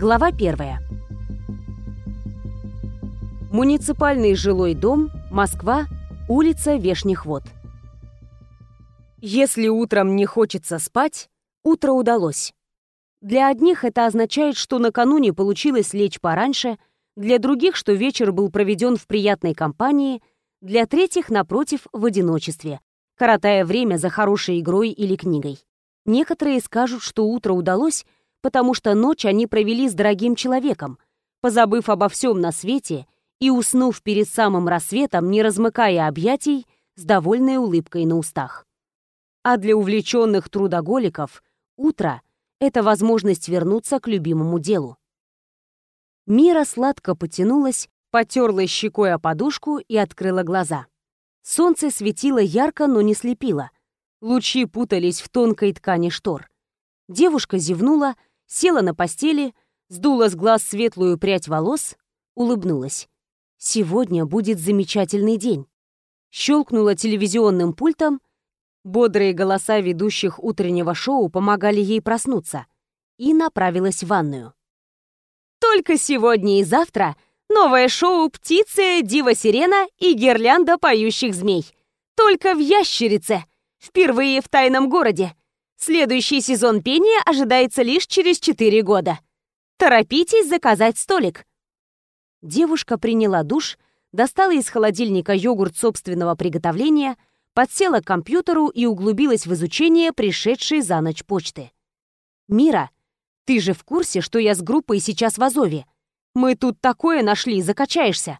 Глава первая. Муниципальный жилой дом, Москва, улица Вешних Вод. Если утром не хочется спать, утро удалось. Для одних это означает, что накануне получилось лечь пораньше, для других, что вечер был проведен в приятной компании, для третьих, напротив, в одиночестве, коротая время за хорошей игрой или книгой. Некоторые скажут, что утро удалось, потому что ночь они провели с дорогим человеком, позабыв обо всем на свете и уснув перед самым рассветом, не размыкая объятий, с довольной улыбкой на устах. А для увлеченных трудоголиков утро — это возможность вернуться к любимому делу. Мира сладко потянулась, потерла щекой о подушку и открыла глаза. Солнце светило ярко, но не слепило. Лучи путались в тонкой ткани штор. Девушка зевнула, села на постели, сдула с глаз светлую прядь волос, улыбнулась. Сегодня будет замечательный день. Щелкнула телевизионным пультом, бодрые голоса ведущих утреннего шоу помогали ей проснуться, и направилась в ванную. Только сегодня и завтра Новое шоу «Птицы», «Дива Сирена» и «Гирлянда поющих змей». Только в «Ящерице». Впервые в тайном городе. Следующий сезон пения ожидается лишь через 4 года. Торопитесь заказать столик. Девушка приняла душ, достала из холодильника йогурт собственного приготовления, подсела к компьютеру и углубилась в изучение пришедшей за ночь почты. «Мира, ты же в курсе, что я с группой сейчас в Азове?» Мы тут такое нашли, закачаешься.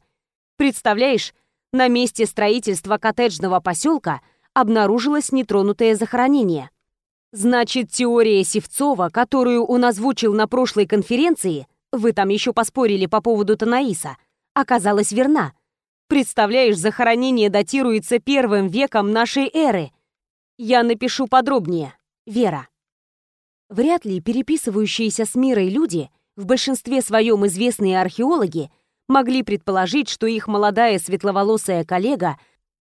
Представляешь, на месте строительства коттеджного поселка обнаружилось нетронутое захоронение. Значит, теория Севцова, которую он озвучил на прошлой конференции, вы там еще поспорили по поводу Танаиса, оказалась верна. Представляешь, захоронение датируется первым веком нашей эры. Я напишу подробнее. Вера. Вряд ли переписывающиеся с мирой люди — в большинстве своем известные археологи могли предположить, что их молодая светловолосая коллега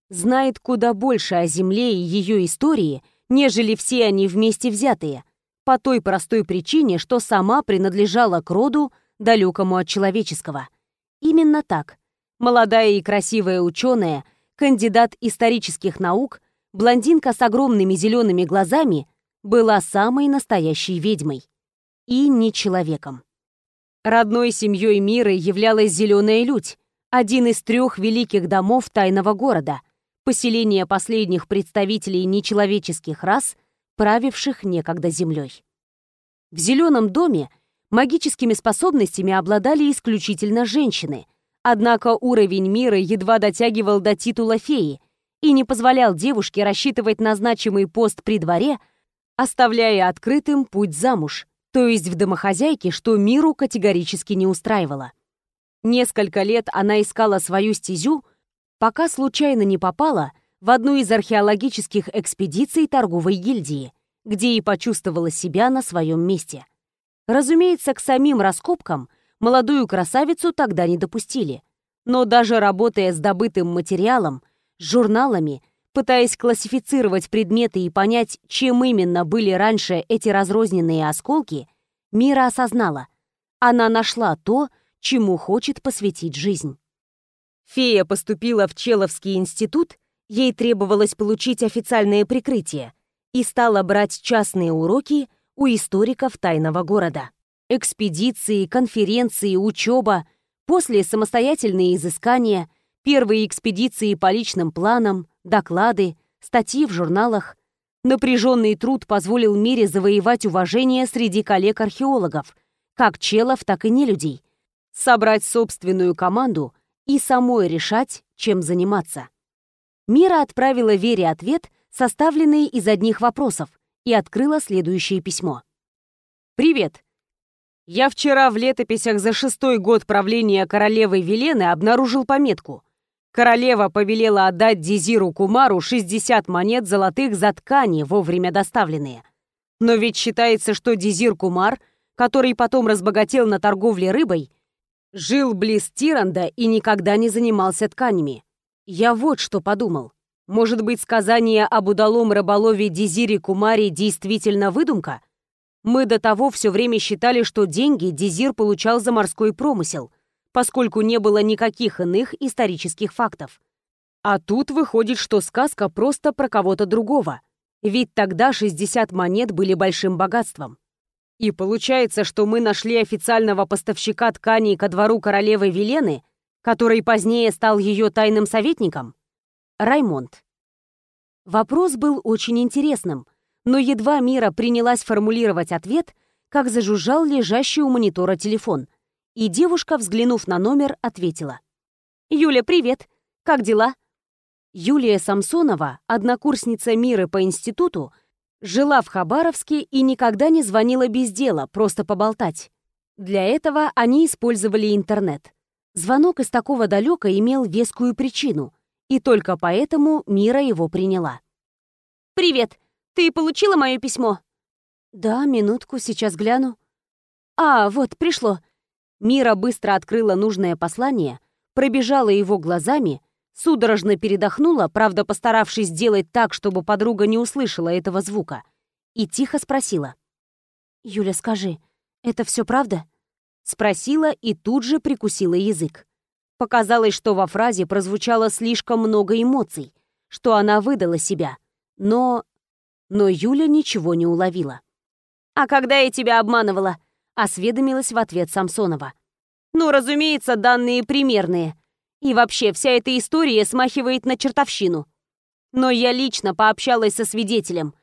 знает куда больше о Земле и ее истории, нежели все они вместе взятые, по той простой причине, что сама принадлежала к роду, далекому от человеческого. Именно так. Молодая и красивая ученая, кандидат исторических наук, блондинка с огромными зелеными глазами, была самой настоящей ведьмой. И не человеком. Родной семьей мира являлась Зеленая Людь, один из трех великих домов тайного города, поселение последних представителей нечеловеческих рас, правивших некогда землей. В Зеленом доме магическими способностями обладали исключительно женщины, однако уровень мира едва дотягивал до титула феи и не позволял девушке рассчитывать на значимый пост при дворе, оставляя открытым путь замуж, то есть в домохозяйке, что миру категорически не устраивало. Несколько лет она искала свою стезю, пока случайно не попала в одну из археологических экспедиций торговой гильдии, где и почувствовала себя на своем месте. Разумеется, к самим раскопкам молодую красавицу тогда не допустили. Но даже работая с добытым материалом, с журналами, пытаясь классифицировать предметы и понять, чем именно были раньше эти разрозненные осколки, Мира осознала. Она нашла то, чему хочет посвятить жизнь. Фея поступила в Человский институт, ей требовалось получить официальное прикрытие, и стала брать частные уроки у историков тайного города. Экспедиции, конференции, учеба, после самостоятельные изыскания, первые экспедиции по личным планам, доклады, статьи в журналах. Напряженный труд позволил мире завоевать уважение среди коллег-археологов, как челов, так и нелюдей, собрать собственную команду и самой решать, чем заниматься. Мира отправила Вере ответ, составленный из одних вопросов, и открыла следующее письмо. «Привет. Я вчера в летописях за шестой год правления королевы Велены обнаружил пометку Королева повелела отдать Дизиру Кумару 60 монет золотых за ткани, вовремя доставленные. Но ведь считается, что Дизир Кумар, который потом разбогател на торговле рыбой, жил близ Тиранда и никогда не занимался тканями. Я вот что подумал. Может быть, сказание об удалом рыболове Дизире Кумаре действительно выдумка? Мы до того все время считали, что деньги Дезир получал за морской промысел, поскольку не было никаких иных исторических фактов. А тут выходит, что сказка просто про кого-то другого. Ведь тогда 60 монет были большим богатством. И получается, что мы нашли официального поставщика тканей ко двору королевы Велены, который позднее стал ее тайным советником? Раймонд. Вопрос был очень интересным, но едва Мира принялась формулировать ответ, как зажужжал лежащий у монитора телефон. И девушка, взглянув на номер, ответила. «Юля, привет! Как дела?» Юлия Самсонова, однокурсница Миры по институту, жила в Хабаровске и никогда не звонила без дела, просто поболтать. Для этого они использовали интернет. Звонок из такого далека имел вескую причину, и только поэтому Мира его приняла. «Привет! Ты получила мое письмо?» «Да, минутку, сейчас гляну». «А, вот, пришло». Мира быстро открыла нужное послание, пробежала его глазами, судорожно передохнула, правда, постаравшись сделать так, чтобы подруга не услышала этого звука, и тихо спросила. «Юля, скажи, это все правда?» Спросила и тут же прикусила язык. Показалось, что во фразе прозвучало слишком много эмоций, что она выдала себя. Но... Но Юля ничего не уловила. «А когда я тебя обманывала?» — осведомилась в ответ Самсонова. «Ну, разумеется, данные примерные. И вообще, вся эта история смахивает на чертовщину. Но я лично пообщалась со свидетелем.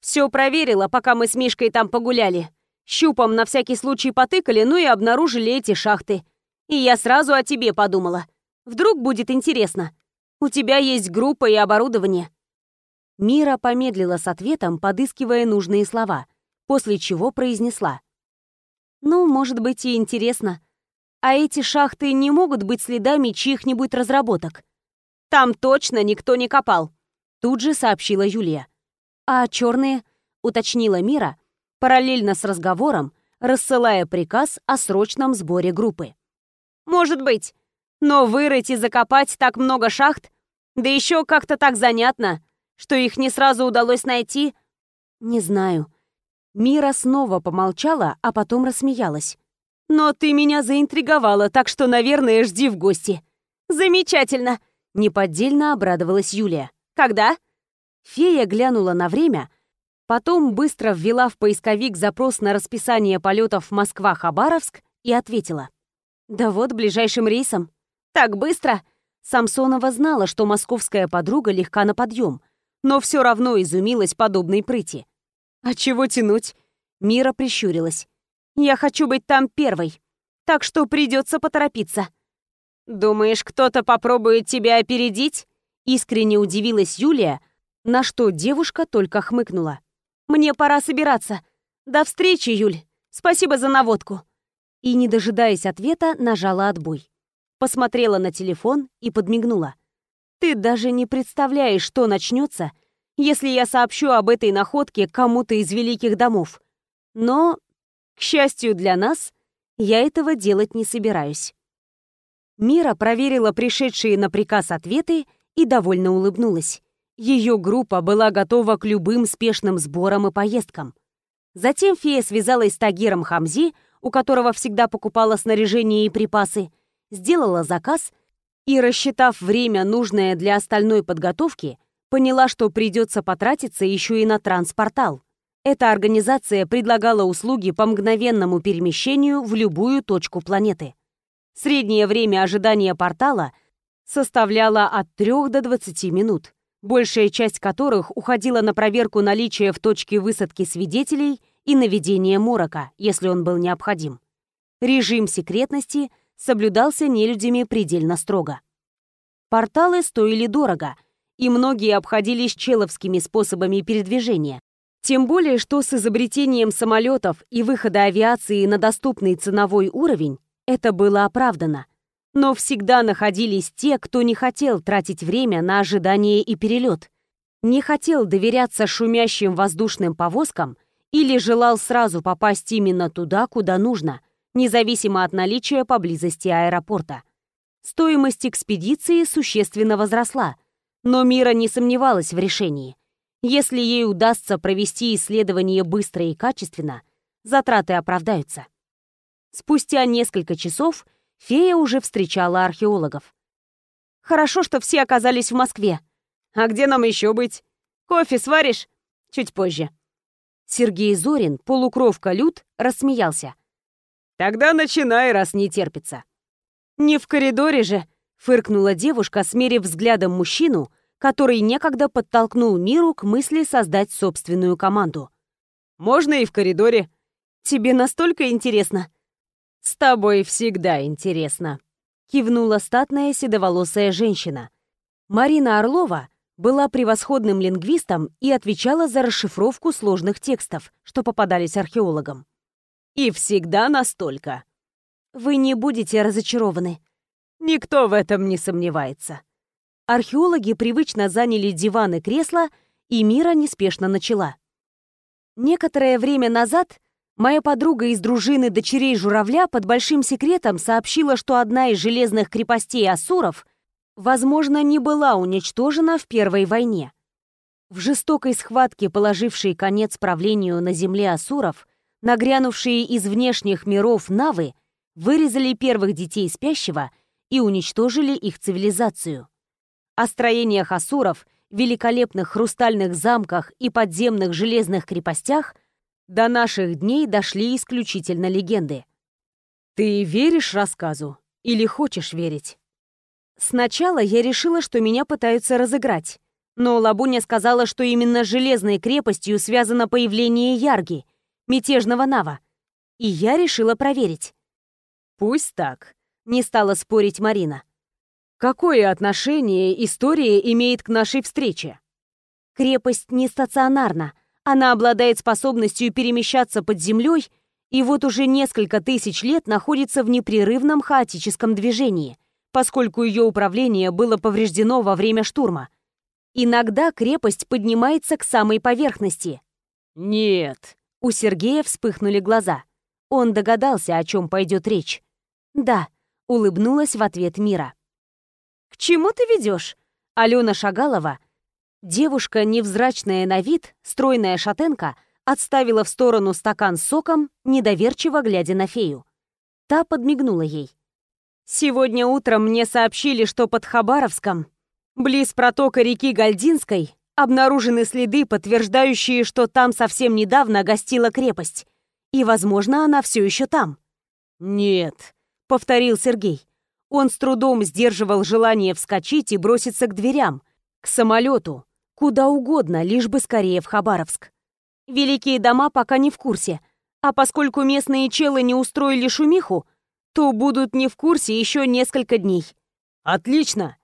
Все проверила, пока мы с Мишкой там погуляли. Щупом на всякий случай потыкали, ну и обнаружили эти шахты. И я сразу о тебе подумала. Вдруг будет интересно. У тебя есть группа и оборудование». Мира помедлила с ответом, подыскивая нужные слова, после чего произнесла. «Ну, может быть, и интересно. А эти шахты не могут быть следами чьих-нибудь разработок. Там точно никто не копал», — тут же сообщила Юлия. «А черные?» — уточнила Мира, параллельно с разговором, рассылая приказ о срочном сборе группы. Может быть. Но вырыть и закопать так много шахт, да еще как-то так занятно, что их не сразу удалось найти, не знаю. Мира снова помолчала, а потом рассмеялась. «Но ты меня заинтриговала, так что, наверное, жди в гости». «Замечательно!» — неподдельно обрадовалась Юлия. «Когда?» Фея глянула на время, потом быстро ввела в поисковик запрос на расписание полетов Москва-Хабаровск и ответила. Да вот, ближайшим рейсом. Так быстро? Самсонова знала, что московская подруга легка на подъем, но все равно изумилась подобной прыти. А чего тянуть? Мира прищурилась. Я хочу быть там первой, так что придется поторопиться. Думаешь, кто-то попробует тебя опередить? Искренне удивилась Юлия, на что девушка только хмыкнула. Мне пора собираться. До встречи, Юль. Спасибо за наводку и, не дожидаясь ответа, нажала отбой. Посмотрела на телефон и подмигнула. «Ты даже не представляешь, что начнется, если я сообщу об этой находке кому-то из великих домов. Но, к счастью для нас, я этого делать не собираюсь». Мира проверила пришедшие на приказ ответы и довольно улыбнулась. Ее группа была готова к любым спешным сборам и поездкам. Затем фея связалась с Тагиром Хамзи, у которого всегда покупала снаряжение и припасы, сделала заказ и, рассчитав время, нужное для остальной подготовки, поняла, что придется потратиться еще и на транспортал. Эта организация предлагала услуги по мгновенному перемещению в любую точку планеты. Среднее время ожидания портала составляло от 3 до 20 минут, большая часть которых уходила на проверку наличия в точке высадки свидетелей – и наведение морока, если он был необходим. Режим секретности соблюдался нелюдями предельно строго. Порталы стоили дорого, и многие обходились человскими способами передвижения. Тем более, что с изобретением самолетов и выхода авиации на доступный ценовой уровень это было оправдано. Но всегда находились те, кто не хотел тратить время на ожидание и перелет, не хотел доверяться шумящим воздушным повозкам или желал сразу попасть именно туда, куда нужно, независимо от наличия поблизости аэропорта. Стоимость экспедиции существенно возросла, но Мира не сомневалась в решении. Если ей удастся провести исследование быстро и качественно, затраты оправдаются. Спустя несколько часов фея уже встречала археологов. «Хорошо, что все оказались в Москве. А где нам еще быть? Кофе сваришь? Чуть позже». Сергей Зорин, полукровка Люд, рассмеялся. «Тогда начинай, раз не терпится». «Не в коридоре же», — фыркнула девушка, смерив взглядом мужчину, который некогда подтолкнул миру к мысли создать собственную команду. «Можно и в коридоре». «Тебе настолько интересно?» «С тобой всегда интересно», — кивнула статная седоволосая женщина. Марина Орлова была превосходным лингвистом и отвечала за расшифровку сложных текстов, что попадались археологам. «И всегда настолько». «Вы не будете разочарованы». «Никто в этом не сомневается». Археологи привычно заняли диван и кресла, и Мира неспешно начала. Некоторое время назад моя подруга из дружины дочерей журавля под большим секретом сообщила, что одна из железных крепостей Асуров, возможно, не была уничтожена в Первой войне. В жестокой схватке, положившей конец правлению на земле Асуров, нагрянувшие из внешних миров Навы вырезали первых детей спящего и уничтожили их цивилизацию. О строениях асуров, великолепных хрустальных замках и подземных железных крепостях до наших дней дошли исключительно легенды. Ты веришь рассказу или хочешь верить? Сначала я решила, что меня пытаются разыграть, но Лабуня сказала, что именно с железной крепостью связано появление Ярги, мятежного Нава, и я решила проверить. Пусть так, не стала спорить Марина. Какое отношение история имеет к нашей встрече? Крепость не стационарна. Она обладает способностью перемещаться под землей и вот уже несколько тысяч лет находится в непрерывном хаотическом движении, поскольку ее управление было повреждено во время штурма. Иногда крепость поднимается к самой поверхности. «Нет», — у Сергея вспыхнули глаза. Он догадался, о чем пойдет речь. «Да», — улыбнулась в ответ Мира. «К чему ты ведешь?» Алена Шагалова, девушка невзрачная на вид, стройная шатенка, отставила в сторону стакан с соком, недоверчиво глядя на фею. Та подмигнула ей. «Сегодня утром мне сообщили, что под Хабаровском, близ протока реки Гальдинской, обнаружены следы, подтверждающие, что там совсем недавно гостила крепость. И, возможно, она все еще там». «Нет», — повторил Сергей. Он с трудом сдерживал желание вскочить и броситься к дверям, к самолету, куда угодно, лишь бы скорее в Хабаровск. Великие дома пока не в курсе, а поскольку местные челы не устроили шумиху, то будут не в курсе еще несколько дней. Отлично!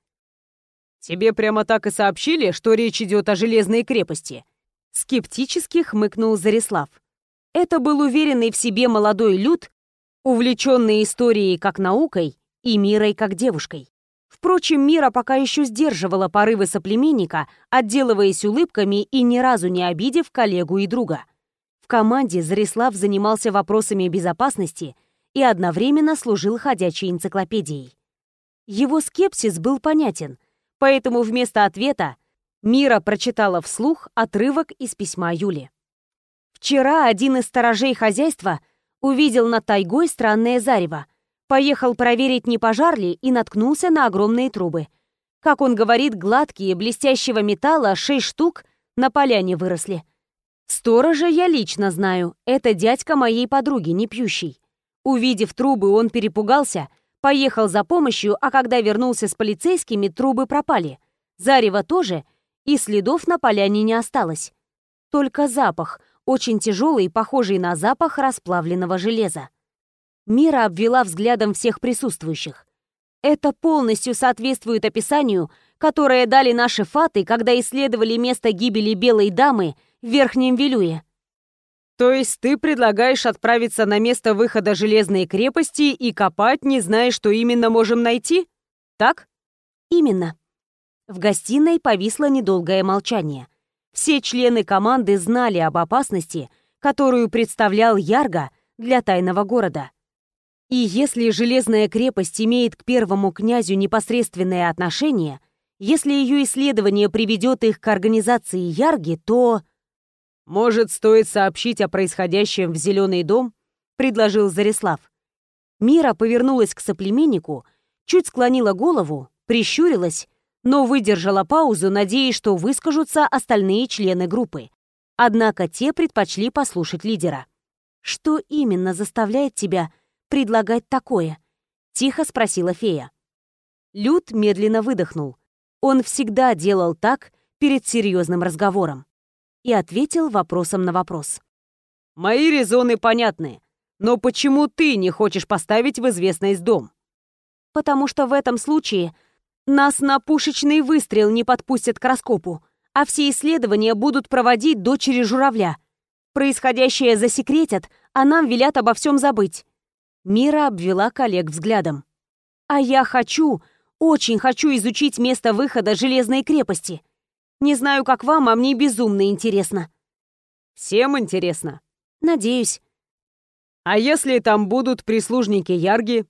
Тебе прямо так и сообщили, что речь идет о железной крепости? Скептически хмыкнул Зарислав. Это был уверенный в себе молодой люд, увлеченный историей как наукой и Мирой как девушкой. Впрочем, Мира пока еще сдерживала порывы соплеменника, отделываясь улыбками и ни разу не обидев коллегу и друга. В команде Зарислав занимался вопросами безопасности и одновременно служил ходячей энциклопедией. Его скепсис был понятен, поэтому вместо ответа Мира прочитала вслух отрывок из письма Юли. Вчера один из сторожей хозяйства увидел над тайгой странное зарево, Поехал проверить, не пожар ли, и наткнулся на огромные трубы. Как он говорит, гладкие, блестящего металла, шесть штук на поляне выросли. Сторожа я лично знаю, это дядька моей подруги, не пьющий. Увидев трубы, он перепугался, поехал за помощью, а когда вернулся с полицейскими, трубы пропали. Зарево тоже, и следов на поляне не осталось. Только запах, очень тяжелый, похожий на запах расплавленного железа. Мира обвела взглядом всех присутствующих. Это полностью соответствует описанию, которое дали наши фаты, когда исследовали место гибели белой дамы в Верхнем Вилюе. То есть ты предлагаешь отправиться на место выхода Железной крепости и копать, не зная, что именно можем найти? Так? Именно. В гостиной повисло недолгое молчание. Все члены команды знали об опасности, которую представлял Ярго для тайного города. И если Железная крепость имеет к первому князю непосредственное отношение, если ее исследование приведет их к организации Ярги, то... «Может, стоит сообщить о происходящем в Зеленый дом?» — предложил Зарислав. Мира повернулась к соплеменнику, чуть склонила голову, прищурилась, но выдержала паузу, надеясь, что выскажутся остальные члены группы. Однако те предпочли послушать лидера. «Что именно заставляет тебя предлагать такое?» — тихо спросила фея. Люд медленно выдохнул. Он всегда делал так перед серьезным разговором и ответил вопросом на вопрос. «Мои резоны понятны, но почему ты не хочешь поставить в известность дом?» «Потому что в этом случае нас на пушечный выстрел не подпустят к раскопу, а все исследования будут проводить дочери журавля. Происходящее засекретят, а нам велят обо всем забыть». Мира обвела коллег взглядом. «А я хочу, очень хочу изучить место выхода Железной крепости. Не знаю, как вам, а мне безумно интересно. Всем интересно. Надеюсь. А если там будут прислужники Ярги?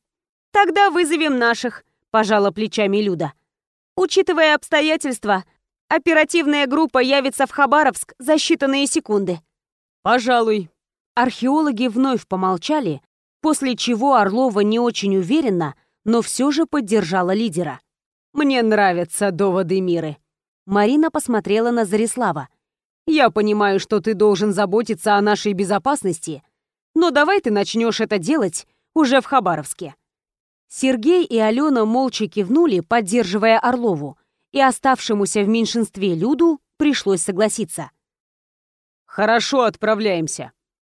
Тогда вызовем наших, пожала плечами Люда. Учитывая обстоятельства, оперативная группа явится в Хабаровск за считанные секунды. Пожалуй. Археологи вновь помолчали, после чего Орлова не очень уверенно, но все же поддержала лидера. «Мне нравятся доводы Миры. Марина посмотрела на Зарислава. «Я понимаю, что ты должен заботиться о нашей безопасности, но давай ты начнешь это делать уже в Хабаровске». Сергей и Алена молча кивнули, поддерживая Орлову, и оставшемуся в меньшинстве Люду пришлось согласиться. «Хорошо, отправляемся.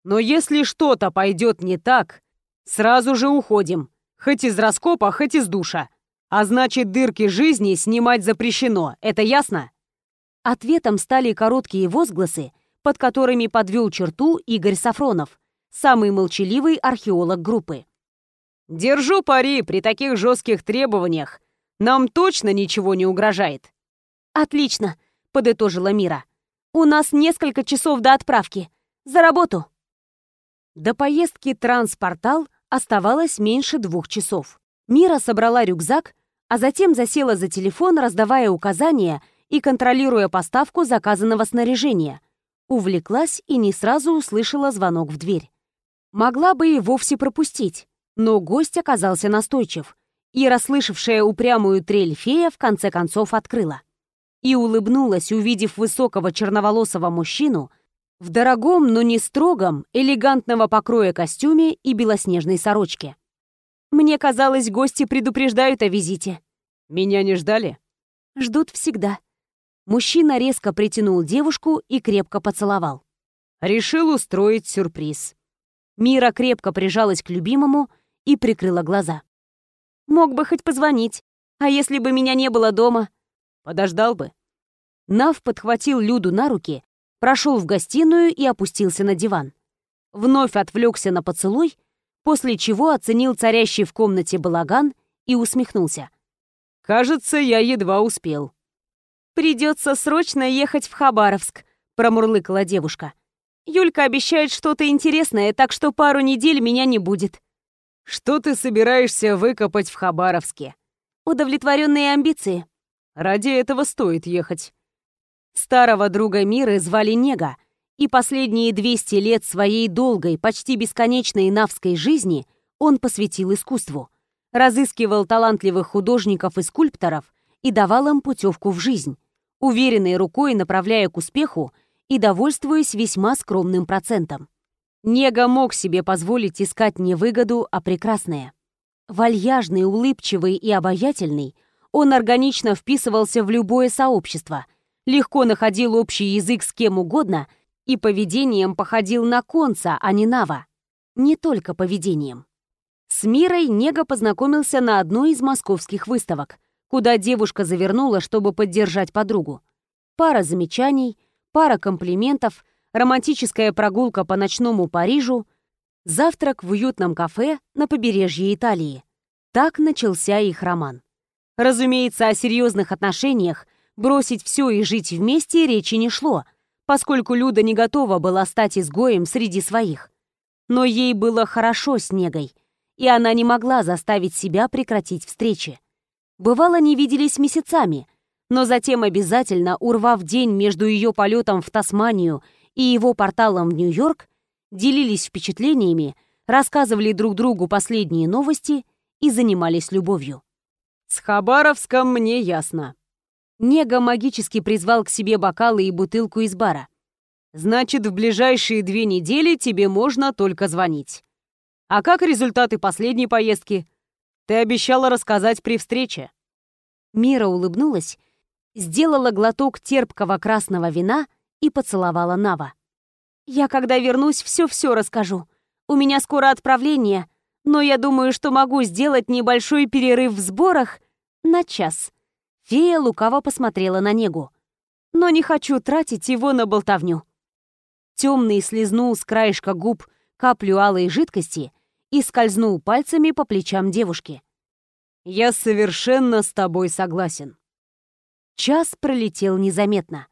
Но если что-то пойдет не так, сразу же уходим, хоть из раскопа, хоть из душа. А значит, дырки жизни снимать запрещено, это ясно? Ответом стали короткие возгласы, под которыми подвел черту Игорь Сафронов, самый молчаливый археолог группы. «Держу пари, при таких жестких требованиях нам точно ничего не угрожает». «Отлично», — подытожила Мира. «У нас несколько часов до отправки. За работу!» До поездки «Транспортал» оставалось меньше двух часов. Мира собрала рюкзак, а затем засела за телефон, раздавая указания и контролируя поставку заказанного снаряжения. Увлеклась и не сразу услышала звонок в дверь. Могла бы и вовсе пропустить, но гость оказался настойчив, и, расслышавшая упрямую трель фея, в конце концов открыла. И улыбнулась, увидев высокого черноволосого мужчину в дорогом, но не строгом, элегантного покроя костюме и белоснежной сорочке. Мне казалось, гости предупреждают о визите. Меня не ждали? Ждут всегда. Мужчина резко притянул девушку и крепко поцеловал. Решил устроить сюрприз. Мира крепко прижалась к любимому и прикрыла глаза. Мог бы хоть позвонить. А если бы меня не было дома? Подождал бы. Нав подхватил Люду на руки, прошел в гостиную и опустился на диван. Вновь отвлекся на поцелуй после чего оценил царящий в комнате балаган и усмехнулся. «Кажется, я едва успел». «Придется срочно ехать в Хабаровск», — промурлыкала девушка. «Юлька обещает что-то интересное, так что пару недель меня не будет». «Что ты собираешься выкопать в Хабаровске?» «Удовлетворенные амбиции». «Ради этого стоит ехать». Старого друга Миры звали Нега, и последние 200 лет своей долгой, почти бесконечной навской жизни он посвятил искусству. Разыскивал талантливых художников и скульпторов и давал им путевку в жизнь, уверенной рукой направляя к успеху и довольствуясь весьма скромным процентом. Нега мог себе позволить искать не выгоду, а прекрасное. Вальяжный, улыбчивый и обаятельный, он органично вписывался в любое сообщество, легко находил общий язык с кем угодно – и поведением походил на конца, а не Нава. Не только поведением. С Мирой Нега познакомился на одной из московских выставок, куда девушка завернула, чтобы поддержать подругу. Пара замечаний, пара комплиментов, романтическая прогулка по ночному Парижу, завтрак в уютном кафе на побережье Италии. Так начался их роман. Разумеется, о серьезных отношениях, бросить все и жить вместе речи не шло — поскольку Люда не готова была стать изгоем среди своих. Но ей было хорошо с Негой, и она не могла заставить себя прекратить встречи. Бывало, не виделись месяцами, но затем обязательно, урвав день между ее полетом в Тасманию и его порталом в Нью-Йорк, делились впечатлениями, рассказывали друг другу последние новости и занимались любовью. «С Хабаровском мне ясно». Нега магически призвал к себе бокалы и бутылку из бара. «Значит, в ближайшие две недели тебе можно только звонить. А как результаты последней поездки? Ты обещала рассказать при встрече». Мира улыбнулась, сделала глоток терпкого красного вина и поцеловала Нава. «Я, когда вернусь, все-все расскажу. У меня скоро отправление, но я думаю, что могу сделать небольшой перерыв в сборах на час». Фея лукаво посмотрела на Негу. «Но не хочу тратить его на болтовню». Темный слезнул с краешка губ каплю алой жидкости и скользнул пальцами по плечам девушки. «Я совершенно с тобой согласен». Час пролетел незаметно.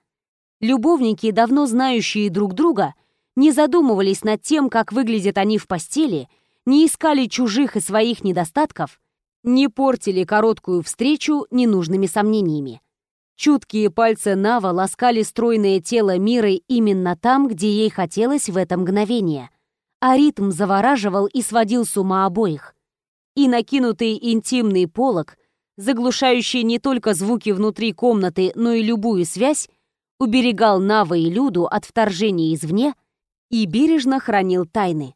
Любовники, давно знающие друг друга, не задумывались над тем, как выглядят они в постели, не искали чужих и своих недостатков, не портили короткую встречу ненужными сомнениями. Чуткие пальцы Нава ласкали стройное тело Миры именно там, где ей хотелось в это мгновение — а ритм завораживал и сводил с ума обоих. И накинутый интимный полог, заглушающий не только звуки внутри комнаты, но и любую связь, уберегал Нава и Люду от вторжения извне и бережно хранил тайны.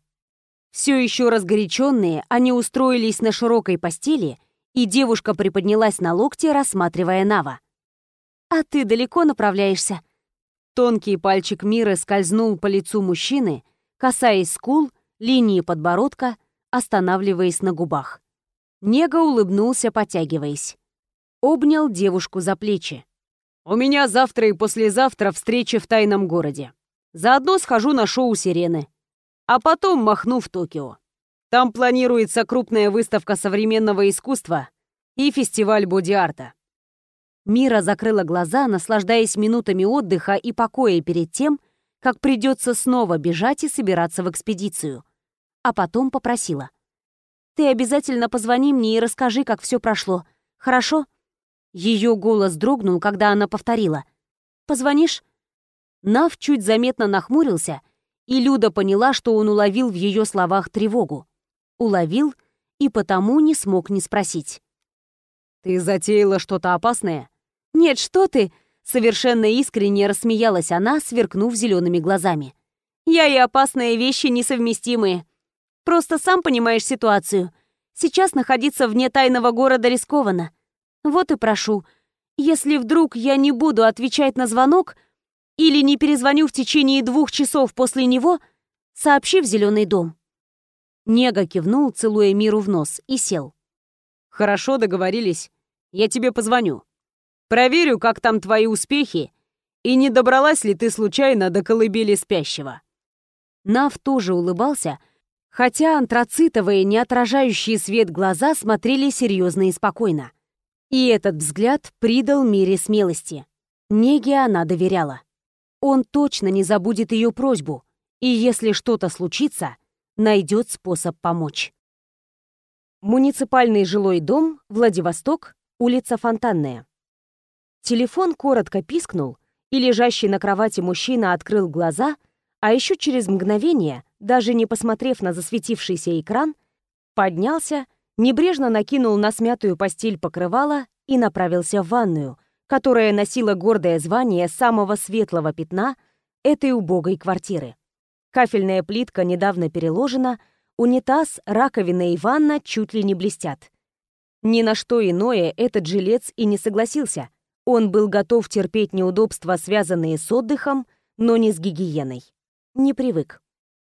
Все еще разгоряченные, они устроились на широкой постели, и девушка приподнялась на локте, рассматривая Нава. «А ты далеко направляешься?» Тонкий пальчик Миры скользнул по лицу мужчины, касаясь скул, линии подбородка, останавливаясь на губах. Нега улыбнулся, потягиваясь. Обнял девушку за плечи. «У меня завтра и послезавтра встреча в тайном городе. Заодно схожу на шоу «Сирены». А потом махну в Токио. Там планируется крупная выставка современного искусства и фестиваль боди-арта. Мира закрыла глаза, наслаждаясь минутами отдыха и покоя перед тем, как придется снова бежать и собираться в экспедицию. А потом попросила. «Ты обязательно позвони мне и расскажи, как все прошло. Хорошо?» Ее голос дрогнул, когда она повторила. «Позвонишь?» Нав чуть заметно нахмурился, и Люда поняла, что он уловил в ее словах тревогу. Уловил и потому не смог не спросить. «Ты затеяла что-то опасное?» «Нет, что ты!» Совершенно искренне рассмеялась она, сверкнув зелеными глазами. «Я и опасные вещи несовместимые. Просто сам понимаешь ситуацию. Сейчас находиться вне тайного города рискованно. Вот и прошу, если вдруг я не буду отвечать на звонок или не перезвоню в течение двух часов после него, сообщи в зеленый дом». Нега кивнул, целуя Миру в нос, и сел. «Хорошо, договорились. Я тебе позвоню». Проверю, как там твои успехи, и не добралась ли ты случайно до колыбели спящего». Нав тоже улыбался, хотя антрацитовые, не отражающие свет глаза смотрели серьезно и спокойно. И этот взгляд придал Мире смелости. Неге она доверяла. Он точно не забудет ее просьбу, и если что-то случится, найдет способ помочь. Муниципальный жилой дом, Владивосток, улица Фонтанная. Телефон коротко пискнул, и лежащий на кровати мужчина открыл глаза, а еще через мгновение, даже не посмотрев на засветившийся экран, поднялся, небрежно накинул на смятую постель покрывало и направился в ванную, которая носила гордое звание самого светлого пятна этой убогой квартиры. Кафельная плитка недавно переложена, унитаз, раковина и ванна чуть ли не блестят. Ни на что иное этот жилец и не согласился, он был готов терпеть неудобства, связанные с отдыхом, но не с гигиеной. Не привык.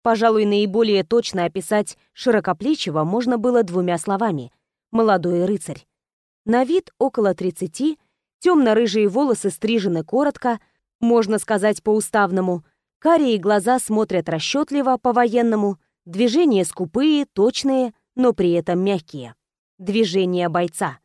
Пожалуй, наиболее точно описать широкоплечего можно было двумя словами — молодой рыцарь. На вид около 30, темно-рыжие волосы стрижены коротко, можно сказать по-уставному, карие глаза смотрят расчетливо по-военному, движения скупые, точные, но при этом мягкие. Движения бойца.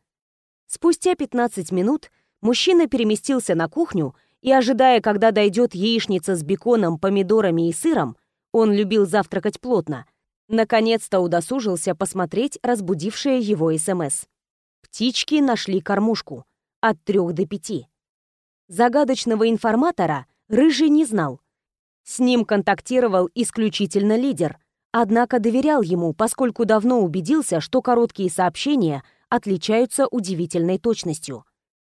Спустя 15 минут мужчина переместился на кухню и, ожидая, когда дойдет яичница с беконом, помидорами и сыром, он любил завтракать плотно, наконец-то удосужился посмотреть разбудившее его СМС. Птички нашли кормушку. От трех до пяти. Загадочного информатора Рыжий не знал. С ним контактировал исключительно лидер, однако доверял ему, поскольку давно убедился, что короткие сообщения отличаются удивительной точностью.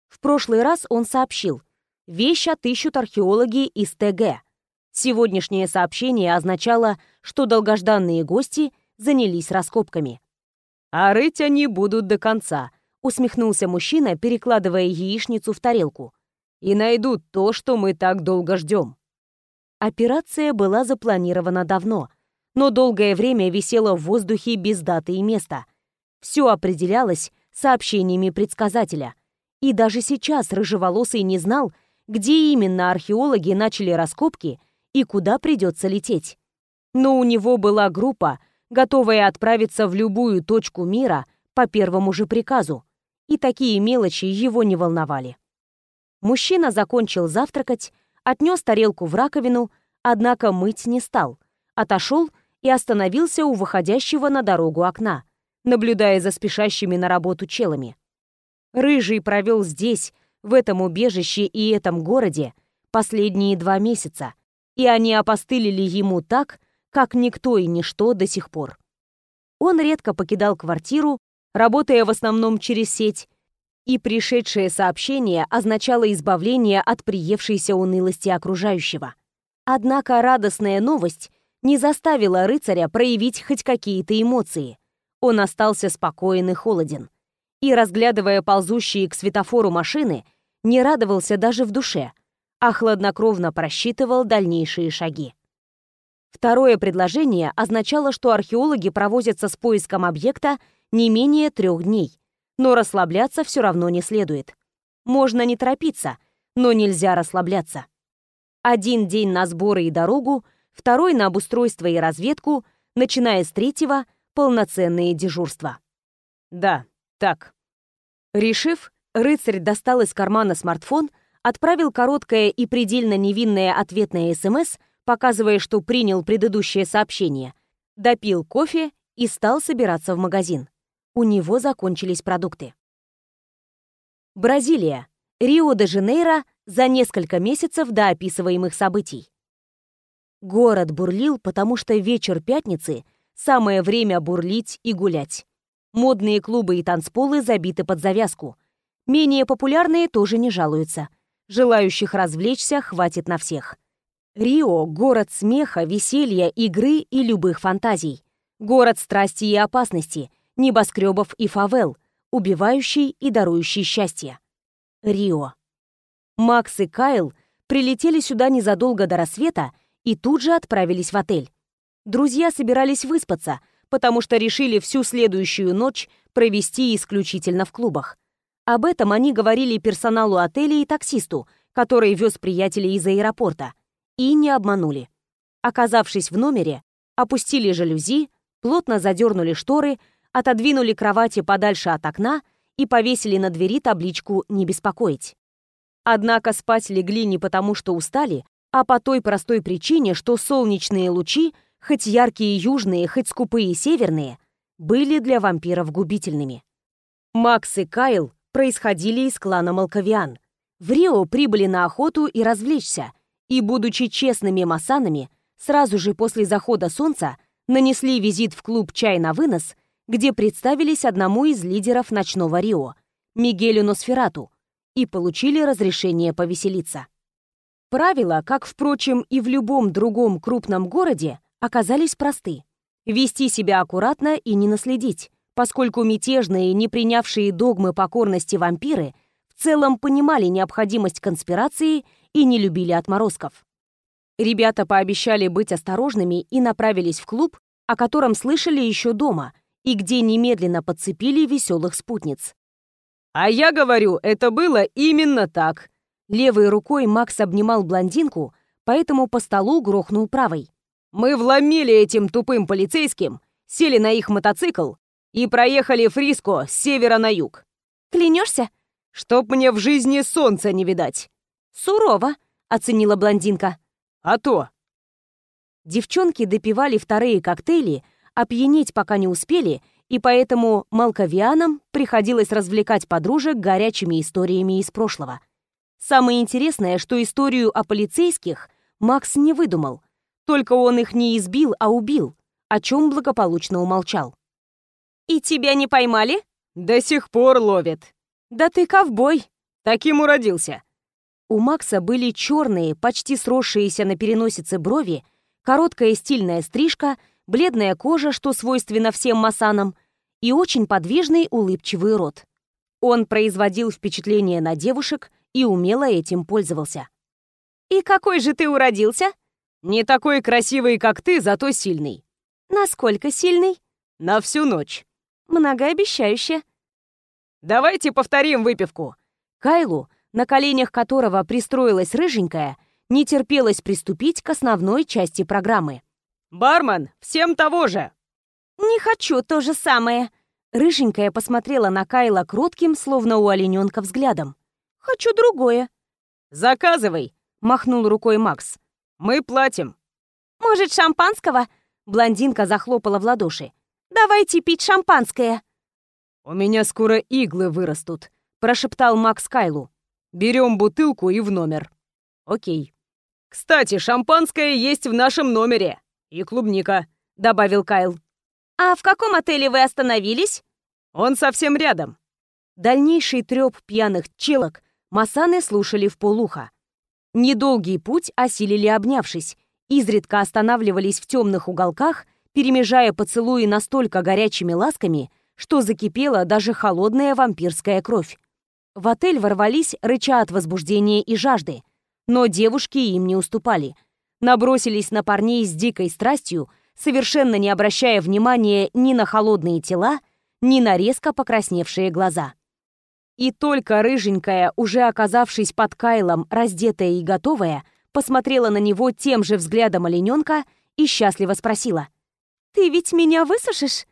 В прошлый раз он сообщил, вещь отыщут археологи из ТГ. Сегодняшнее сообщение означало, что долгожданные гости занялись раскопками. «А рыть они будут до конца», — усмехнулся мужчина, перекладывая яичницу в тарелку. «И найдут то, что мы так долго ждем». Операция была запланирована давно, но долгое время висела в воздухе без даты и места. Все определялось сообщениями предсказателя. И даже сейчас Рыжеволосый не знал, где именно археологи начали раскопки и куда придется лететь. Но у него была группа, готовая отправиться в любую точку мира по первому же приказу, и такие мелочи его не волновали. Мужчина закончил завтракать, отнес тарелку в раковину, однако мыть не стал, отошел и остановился у выходящего на дорогу окна, наблюдая за спешащими на работу челами. Рыжий провел здесь, в этом убежище и этом городе, последние два месяца, и они опостылили ему так, как никто и ничто до сих пор. Он редко покидал квартиру, работая в основном через сеть, и пришедшее сообщение означало избавление от приевшейся унылости окружающего. Однако радостная новость не заставила рыцаря проявить хоть какие-то эмоции. Он остался спокоен и холоден. И, разглядывая ползущие к светофору машины, не радовался даже в душе, а хладнокровно просчитывал дальнейшие шаги. Второе предложение означало, что археологи провозятся с поиском объекта не менее трех дней, но расслабляться все равно не следует. Можно не торопиться, но нельзя расслабляться. Один день на сборы и дорогу, второй на обустройство и разведку, начиная с третьего — полноценные дежурства. Да, так. Решив, рыцарь достал из кармана смартфон, отправил короткое и предельно невинное ответное СМС, показывая, что принял предыдущее сообщение, допил кофе и стал собираться в магазин. У него закончились продукты. Бразилия. Рио-де-Жанейро за несколько месяцев до описываемых событий. Город бурлил, потому что вечер пятницы — самое время бурлить и гулять. Модные клубы и танцполы забиты под завязку. Менее популярные тоже не жалуются. Желающих развлечься хватит на всех. Рио — город смеха, веселья, игры и любых фантазий. Город страсти и опасности, небоскребов и фавел, убивающий и дарующий счастье. Рио. Макс и Кайл прилетели сюда незадолго до рассвета и тут же отправились в отель. Друзья собирались выспаться, потому что решили всю следующую ночь провести исключительно в клубах. Об этом они говорили персоналу отеля и таксисту, который вез приятелей из аэропорта. И не обманули. Оказавшись в номере, опустили жалюзи, плотно задернули шторы, отодвинули кровати подальше от окна и повесили на двери табличку «Не беспокоить». Однако спать легли не потому, что устали, а по той простой причине, что солнечные лучи, хоть яркие южные, хоть скупые северные, были для вампиров губительными. Макс и Кайл происходили из клана Малковиан. В Рио прибыли на охоту и развлечься, и, будучи честными масанами, сразу же после захода солнца нанесли визит в клуб «Чай на вынос», где представились одному из лидеров ночного Рио, Мигелю Носферату, и получили разрешение повеселиться. Правила, как, впрочем, и в любом другом крупном городе, оказались просты. Вести себя аккуратно и не наследить, поскольку мятежные, не принявшие догмы покорности вампиры в целом понимали необходимость конспирации и не любили отморозков. Ребята пообещали быть осторожными и направились в клуб, о котором слышали еще дома – и где немедленно подцепили веселых спутниц. «А я говорю, это было именно так!» Левой рукой Макс обнимал блондинку, поэтому по столу грохнул правой. «Мы вломили этим тупым полицейским, сели на их мотоцикл и проехали Фриско с севера на юг. Клянешься? Чтоб мне в жизни солнца не видать!» «Сурово», — оценила блондинка. «А то!» Девчонки допивали вторые коктейли, опьянеть пока не успели, и поэтому малковианам приходилось развлекать подружек горячими историями из прошлого. Самое интересное, что историю о полицейских Макс не выдумал, Только он их не избил, а убил, о чем благополучно умолчал. «И тебя не поймали?» «До сих пор ловят». «Да ты ковбой». «Таким уродился». У Макса были черные, почти сросшиеся на переносице брови, короткая стильная стрижка, бледная кожа, что свойственно всем масанам, и очень подвижный улыбчивый рот. Он производил впечатление на девушек и умело этим пользовался. «И какой же ты уродился?» «Не такой красивый, как ты, зато сильный». «Насколько сильный?» «На всю ночь». «Многообещающе». «Давайте повторим выпивку». Кайлу, на коленях которого пристроилась рыженькая, не терпелось приступить к основной части программы. «Бармен, всем того же!» «Не хочу то же самое!» Рыженькая посмотрела на Кайла кротким, словно у олененка взглядом. «Хочу другое». «Заказывай!» — махнул рукой Макс. «Мы платим». «Может, шампанского?» Блондинка захлопала в ладоши. «Давайте пить шампанское». «У меня скоро иглы вырастут», — прошептал Макс Кайлу. «Берем бутылку и в номер». «Окей». «Кстати, шампанское есть в нашем номере. И клубника», — добавил Кайл. «А в каком отеле вы остановились?» «Он совсем рядом». Дальнейший трёп пьяных челок Масаны слушали в полуха. Недолгий путь осилили обнявшись, изредка останавливались в темных уголках, перемежая поцелуи настолько горячими ласками, что закипела даже холодная вампирская кровь. В отель ворвались, рыча от возбуждения и жажды, но девушки им не уступали. Набросились на парней с дикой страстью, совершенно не обращая внимания ни на холодные тела, ни на резко покрасневшие глаза. И только рыженькая, уже оказавшись под Кайлом, раздетая и готовая, посмотрела на него тем же взглядом олененка и счастливо спросила. «Ты ведь меня высушишь?»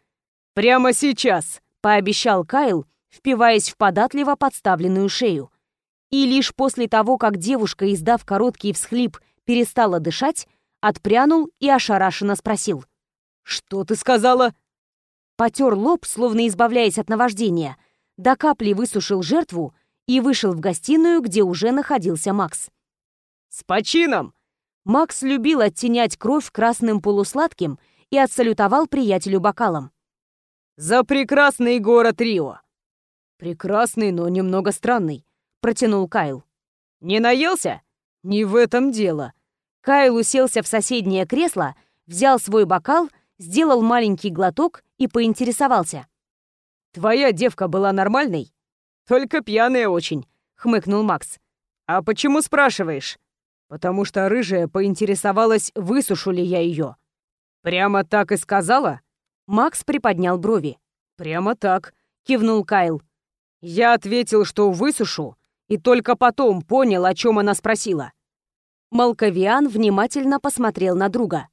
«Прямо сейчас», — пообещал Кайл, впиваясь в податливо подставленную шею. И лишь после того, как девушка, издав короткий всхлип, перестала дышать, отпрянул и ошарашенно спросил. «Что ты сказала?» Потер лоб, словно избавляясь от наваждения, до капли высушил жертву и вышел в гостиную, где уже находился Макс. «С почином!» Макс любил оттенять кровь красным полусладким и отсалютовал приятелю бокалом. «За прекрасный город Рио!» «Прекрасный, но немного странный», — протянул Кайл. «Не наелся?» «Не в этом дело». Кайл уселся в соседнее кресло, взял свой бокал, сделал маленький глоток и поинтересовался. «Твоя девка была нормальной?» «Только пьяная очень», — хмыкнул Макс. «А почему спрашиваешь?» «Потому что рыжая поинтересовалась, высушу ли я ее». «Прямо так и сказала?» Макс приподнял брови. «Прямо так», — кивнул Кайл. «Я ответил, что высушу, и только потом понял, о чем она спросила». Малковиан внимательно посмотрел на друга.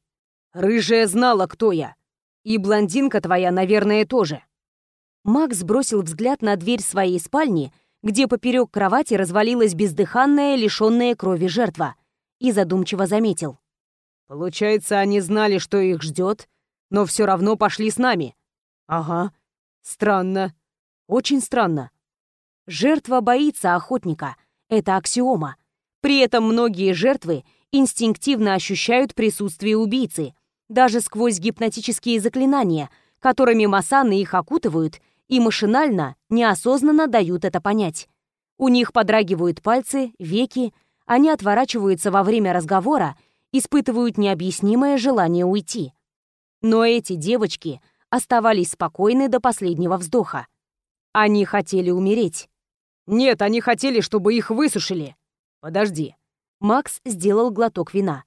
«Рыжая знала, кто я. И блондинка твоя, наверное, тоже». Макс бросил взгляд на дверь своей спальни, где поперек кровати развалилась бездыханная, лишенная крови жертва, и задумчиво заметил. «Получается, они знали, что их ждет, но все равно пошли с нами». «Ага. Странно. Очень странно». Жертва боится охотника. Это аксиома. При этом многие жертвы инстинктивно ощущают присутствие убийцы, даже сквозь гипнотические заклинания, которыми масаны их окутывают и машинально, неосознанно дают это понять. У них подрагивают пальцы, веки, они отворачиваются во время разговора, испытывают необъяснимое желание уйти. Но эти девочки оставались спокойны до последнего вздоха. Они хотели умереть. «Нет, они хотели, чтобы их высушили. Подожди». Макс сделал глоток вина.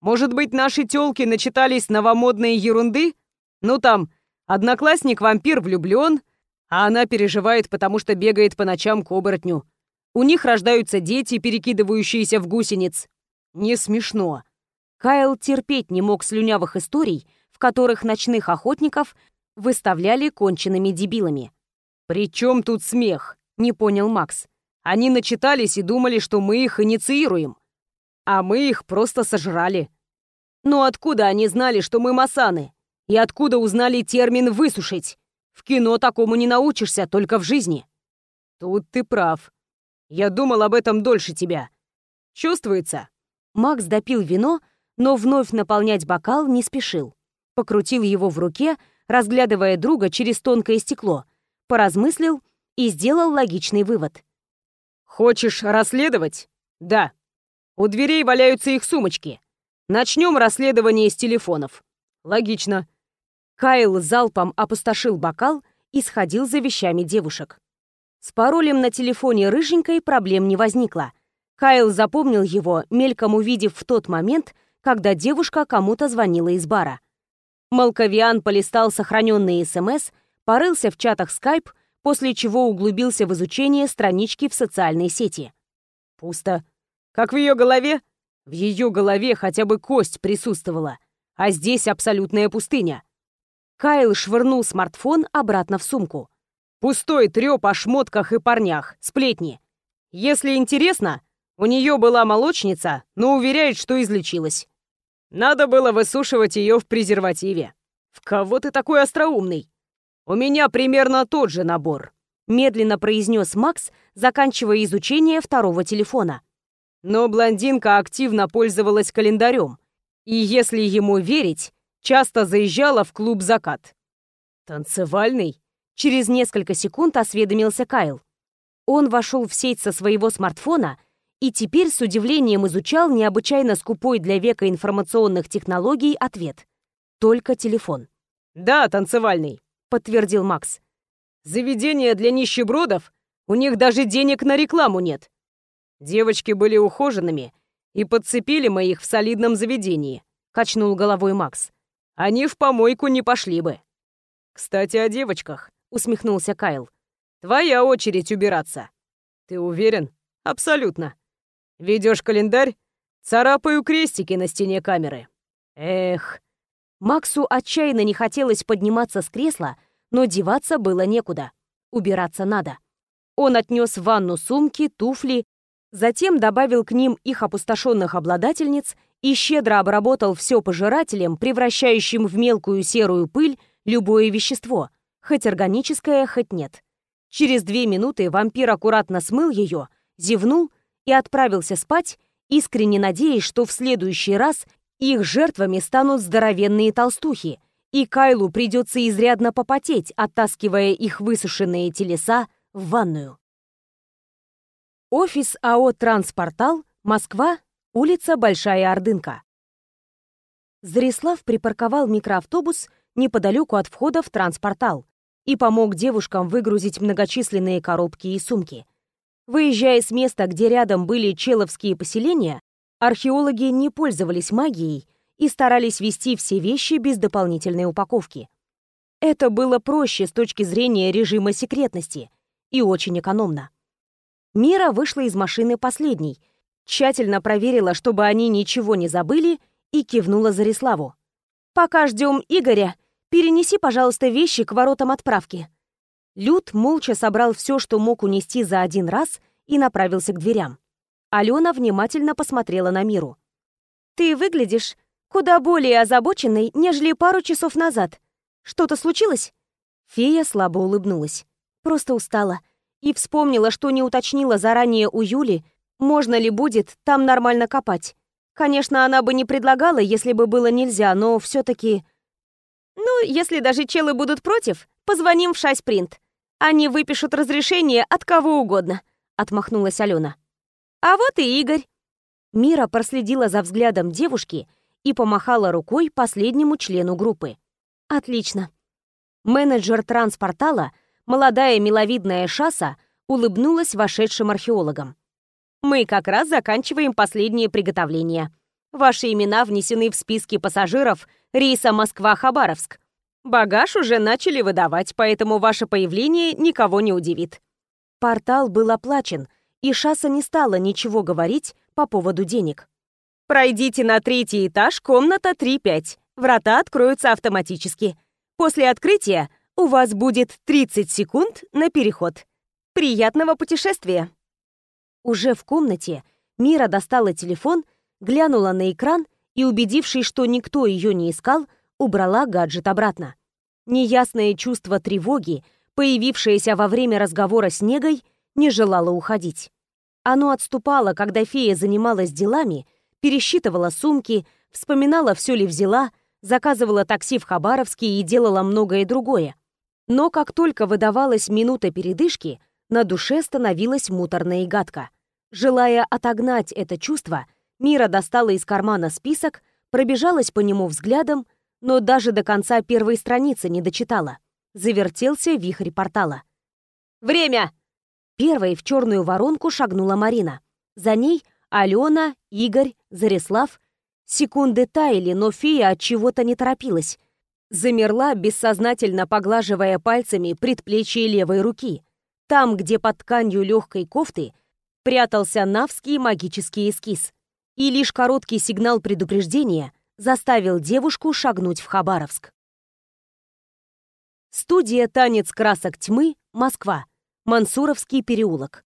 «Может быть, наши тёлки начитались новомодной ерунды? Ну там, одноклассник-вампир влюблён, а она переживает, потому что бегает по ночам к оборотню. У них рождаются дети, перекидывающиеся в гусениц. Не смешно. Кайл терпеть не мог слюнявых историй, в которых ночных охотников выставляли конченными дебилами. «При чем тут смех?» — не понял Макс. «Они начитались и думали, что мы их инициируем. А мы их просто сожрали. Но откуда они знали, что мы масаны? И откуда узнали термин «высушить»? В кино такому не научишься, только в жизни. Тут ты прав. Я думал об этом дольше тебя. Чувствуется? Макс допил вино, но вновь наполнять бокал не спешил. Покрутил его в руке, разглядывая друга через тонкое стекло, поразмыслил и сделал логичный вывод. «Хочешь расследовать?» «Да. У дверей валяются их сумочки. Начнем расследование с телефонов». «Логично». Кайл залпом опустошил бокал и сходил за вещами девушек. С паролем на телефоне рыженькой проблем не возникло. Кайл запомнил его, мельком увидев в тот момент, когда девушка кому-то звонила из бара. Малковиан полистал сохраненные СМС, порылся в чатах Skype, после чего углубился в изучение странички в социальной сети. Пусто. Как в ее голове? В ее голове хотя бы кость присутствовала, а здесь абсолютная пустыня. Кайл швырнул смартфон обратно в сумку. Пустой трёп о шмотках и парнях, сплетни. Если интересно, у нее была молочница, но уверяет, что излечилась. Надо было высушивать ее в презервативе. В кого ты такой остроумный? У меня примерно тот же набор. Медленно произнес Макс, заканчивая изучение второго телефона. Но блондинка активно пользовалась календарем. И если ему верить, часто заезжала в клуб «Закат». «Танцевальный?» Через несколько секунд осведомился Кайл. Он вошел в сеть со своего смартфона и теперь с удивлением изучал необычайно скупой для века информационных технологий ответ. Только телефон. «Да, танцевальный», — подтвердил Макс. «Заведение для нищебродов? У них даже денег на рекламу нет. Девочки были ухоженными, и подцепили мы их в солидном заведении», — качнул головой Макс. «Они в помойку не пошли бы». «Кстати, о девочках», — усмехнулся Кайл. «Твоя очередь убираться». «Ты уверен?» «Абсолютно. Ведешь календарь? Царапаю крестики на стене камеры. Эх. Максу отчаянно не хотелось подниматься с кресла, но деваться было некуда. Убираться надо. Он отнес в ванну сумки, туфли, затем добавил к ним их опустошенных обладательниц и щедро обработал все пожирателем, превращающим в мелкую серую пыль любое вещество, хоть органическое, хоть нет. Через две минуты вампир аккуратно смыл ее, зевнул и отправился спать, искренне надеясь, что в следующий раз их жертвами станут здоровенные толстухи, и Кайлу придется изрядно попотеть, оттаскивая их высушенные телеса в ванную. Офис АО «Транспортал», Москва, улица Большая Ордынка. Зарислав припарковал микроавтобус неподалеку от входа в транспортал и помог девушкам выгрузить многочисленные коробки и сумки – Выезжая с места, где рядом были человские поселения, археологи не пользовались магией и старались вести все вещи без дополнительной упаковки. Это было проще с точки зрения режима секретности и очень экономно. Мира вышла из машины последней, тщательно проверила, чтобы они ничего не забыли, и кивнула Зариславу. «Пока ждем Игоря, перенеси, пожалуйста, вещи к воротам отправки». Люд молча собрал все, что мог унести за один раз, и направился к дверям. Алена внимательно посмотрела на Миру. «Ты выглядишь куда более озабоченной, нежели пару часов назад. Что-то случилось?» Фея слабо улыбнулась. Просто устала. И вспомнила, что не уточнила заранее у Юли, можно ли будет там нормально копать. Конечно, она бы не предлагала, если бы было нельзя, но все таки «Ну, если даже челы будут против, позвоним в Шайспринт. Они выпишут разрешение от кого угодно», — отмахнулась Алена. «А вот и Игорь». Мира проследила за взглядом девушки и помахала рукой последнему члену группы. «Отлично». Менеджер транспортала, молодая миловидная Шаса, улыбнулась вошедшим археологам. «Мы как раз заканчиваем последние приготовления. Ваши имена внесены в списки пассажиров рейса Москва-Хабаровск. Багаж уже начали выдавать, поэтому ваше появление никого не удивит. Портал был оплачен, и Шаса не стала ничего говорить по поводу денег. Пройдите на третий этаж, комната 3-5. Врата откроются автоматически. После открытия у вас будет 30 секунд на переход. Приятного путешествия! Уже в комнате Мира достала телефон, глянула на экран и, убедившись, что никто ее не искал, убрала гаджет обратно. Неясное чувство тревоги, появившееся во время разговора с Негой, не желало уходить. Оно отступало, когда фея занималась делами, пересчитывала сумки, вспоминала, все ли взяла, заказывала такси в Хабаровске и делала многое другое. Но как только выдавалась минута передышки, на душе становилось муторно и гадко. Желая отогнать это чувство, Мира достала из кармана список, пробежалась по нему взглядом, но даже до конца первой страницы не дочитала. Завертелся вихрь портала. «Время!» Первой в черную воронку шагнула Марина. За ней Алена, Игорь, Зарислав. Секунды таяли, но фея от чего-то не торопилась. Замерла, бессознательно поглаживая пальцами предплечье левой руки. Там, где под тканью легкой кофты прятался навский магический эскиз. И лишь короткий сигнал предупреждения заставил девушку шагнуть в Хабаровск. Студия «Танец красок тьмы», Москва. Мансуровский переулок.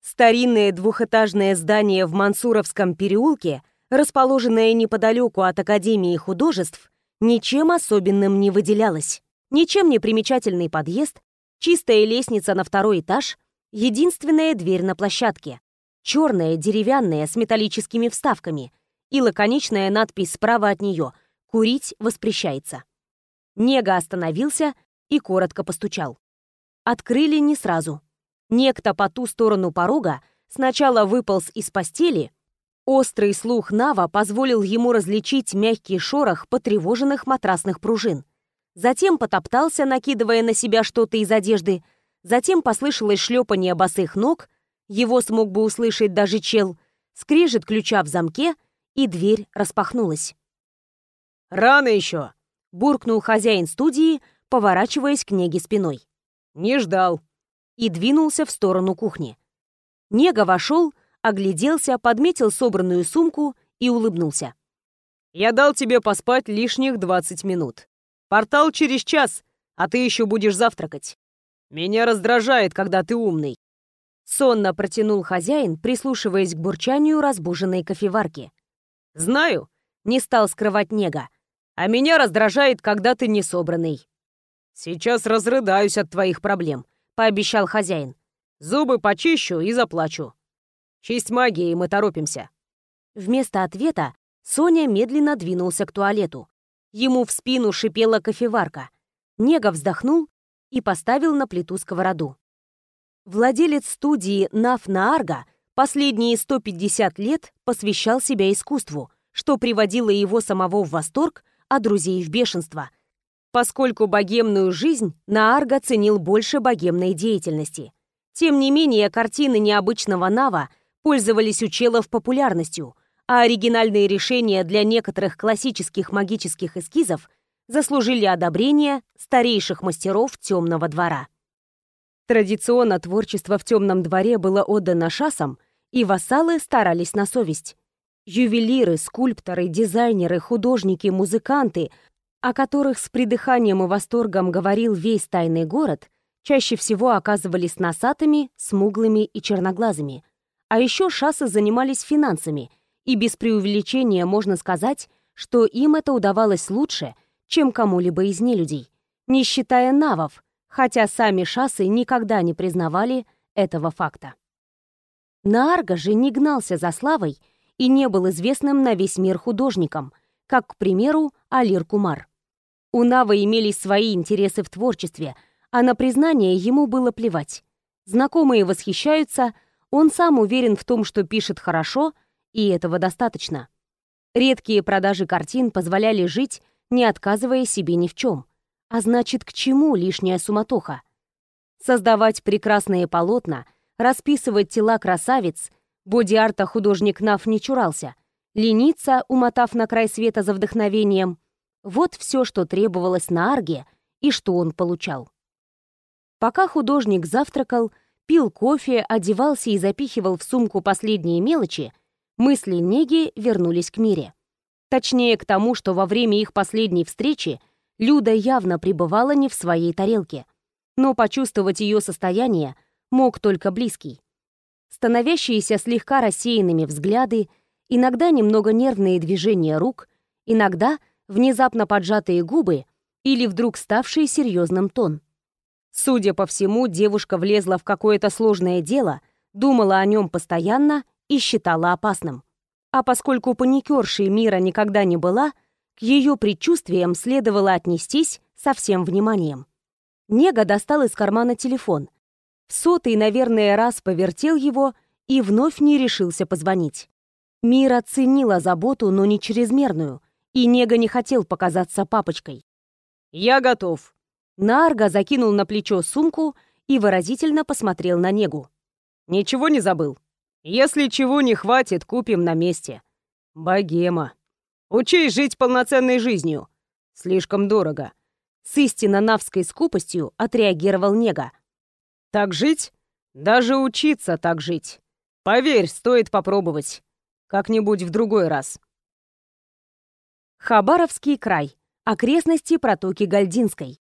Старинное двухэтажное здание в Мансуровском переулке, расположенное неподалеку от Академии художеств, ничем особенным не выделялось. Ничем не примечательный подъезд, чистая лестница на второй этаж, единственная дверь на площадке, черная, деревянная, с металлическими вставками и лаконичная надпись справа от нее «Курить воспрещается». Нега остановился и коротко постучал. Открыли не сразу. Некто по ту сторону порога сначала выполз из постели, острый слух Нава позволил ему различить мягкий шорох потревоженных матрасных пружин. Затем потоптался, накидывая на себя что-то из одежды, затем послышалось шлепание босых ног, его смог бы услышать даже чел, скрежет ключа в замке, и дверь распахнулась. «Рано еще!» — буркнул хозяин студии, поворачиваясь к Неге спиной. «Не ждал!» И двинулся в сторону кухни. Нега вошел, огляделся, подметил собранную сумку и улыбнулся. «Я дал тебе поспать лишних 20 минут. Портал через час, а ты еще будешь завтракать. Меня раздражает, когда ты умный». Сонно протянул хозяин, прислушиваясь к бурчанию разбуженной кофеварки. «Знаю», — не стал скрывать Нега. «А меня раздражает, когда ты не собранный». «Сейчас разрыдаюсь от твоих проблем», — пообещал хозяин. «Зубы почищу и заплачу. Честь магии, мы торопимся». Вместо ответа Соня медленно двинулся к туалету. Ему в спину шипела кофеварка. Нега вздохнул и поставил на плиту сковороду. Владелец студии Наф Наарга последние 150 лет посвящал себя искусству, что приводило его самого в восторг, а друзей в бешенство, поскольку богемную жизнь Наарга ценил больше богемной деятельности. Тем не менее, картины необычного Нава пользовались у челов популярностью, а оригинальные решения для некоторых классических магических эскизов заслужили одобрение старейших мастеров темного двора. Традиционно творчество в темном дворе было отдано шасам, и вассалы старались на совесть. Ювелиры, скульпторы, дизайнеры, художники, музыканты, о которых с придыханием и восторгом говорил весь тайный город, чаще всего оказывались носатыми, смуглыми и черноглазыми. А еще шассы занимались финансами, и без преувеличения можно сказать, что им это удавалось лучше, чем кому-либо из нелюдей, не считая навов, хотя сами шассы никогда не признавали этого факта. Наарга же не гнался за славой и не был известным на весь мир художником, как, к примеру, Алир Кумар. У Нава имелись свои интересы в творчестве, а на признание ему было плевать. Знакомые восхищаются, он сам уверен в том, что пишет хорошо, и этого достаточно. Редкие продажи картин позволяли жить, не отказывая себе ни в чем. А значит, к чему лишняя суматоха? Создавать прекрасные полотна, расписывать тела красавиц, боди-арта художник Нав не чурался, лениться, умотав на край света за вдохновением. Вот все, что требовалось на Арге и что он получал. Пока художник завтракал, пил кофе, одевался и запихивал в сумку последние мелочи, мысли Неги вернулись к Мире. Точнее, к тому, что во время их последней встречи Люда явно пребывала не в своей тарелке. Но почувствовать ее состояние мог только близкий. Становящиеся слегка рассеянными взгляды, иногда немного нервные движения рук, иногда внезапно поджатые губы или вдруг ставший серьезным тон. Судя по всему, девушка влезла в какое-то сложное дело, думала о нем постоянно и считала опасным. А поскольку паникершей мира никогда не была, к ее предчувствиям следовало отнестись со всем вниманием. Нега достал из кармана телефон. В сотый, наверное, раз повертел его и вновь не решился позвонить. Мира ценила заботу, но не чрезмерную, и Нега не хотел показаться папочкой. «Я готов». Нарга закинул на плечо сумку и выразительно посмотрел на Негу. «Ничего не забыл? Если чего не хватит, купим на месте. Богема. Учись жить полноценной жизнью. Слишком дорого». С истинно навской скупостью отреагировал Нега. «Так жить? Даже учиться так жить. Поверь, стоит попробовать. Как-нибудь в другой раз». Хабаровский край. Окрестности протоки Гальдинской.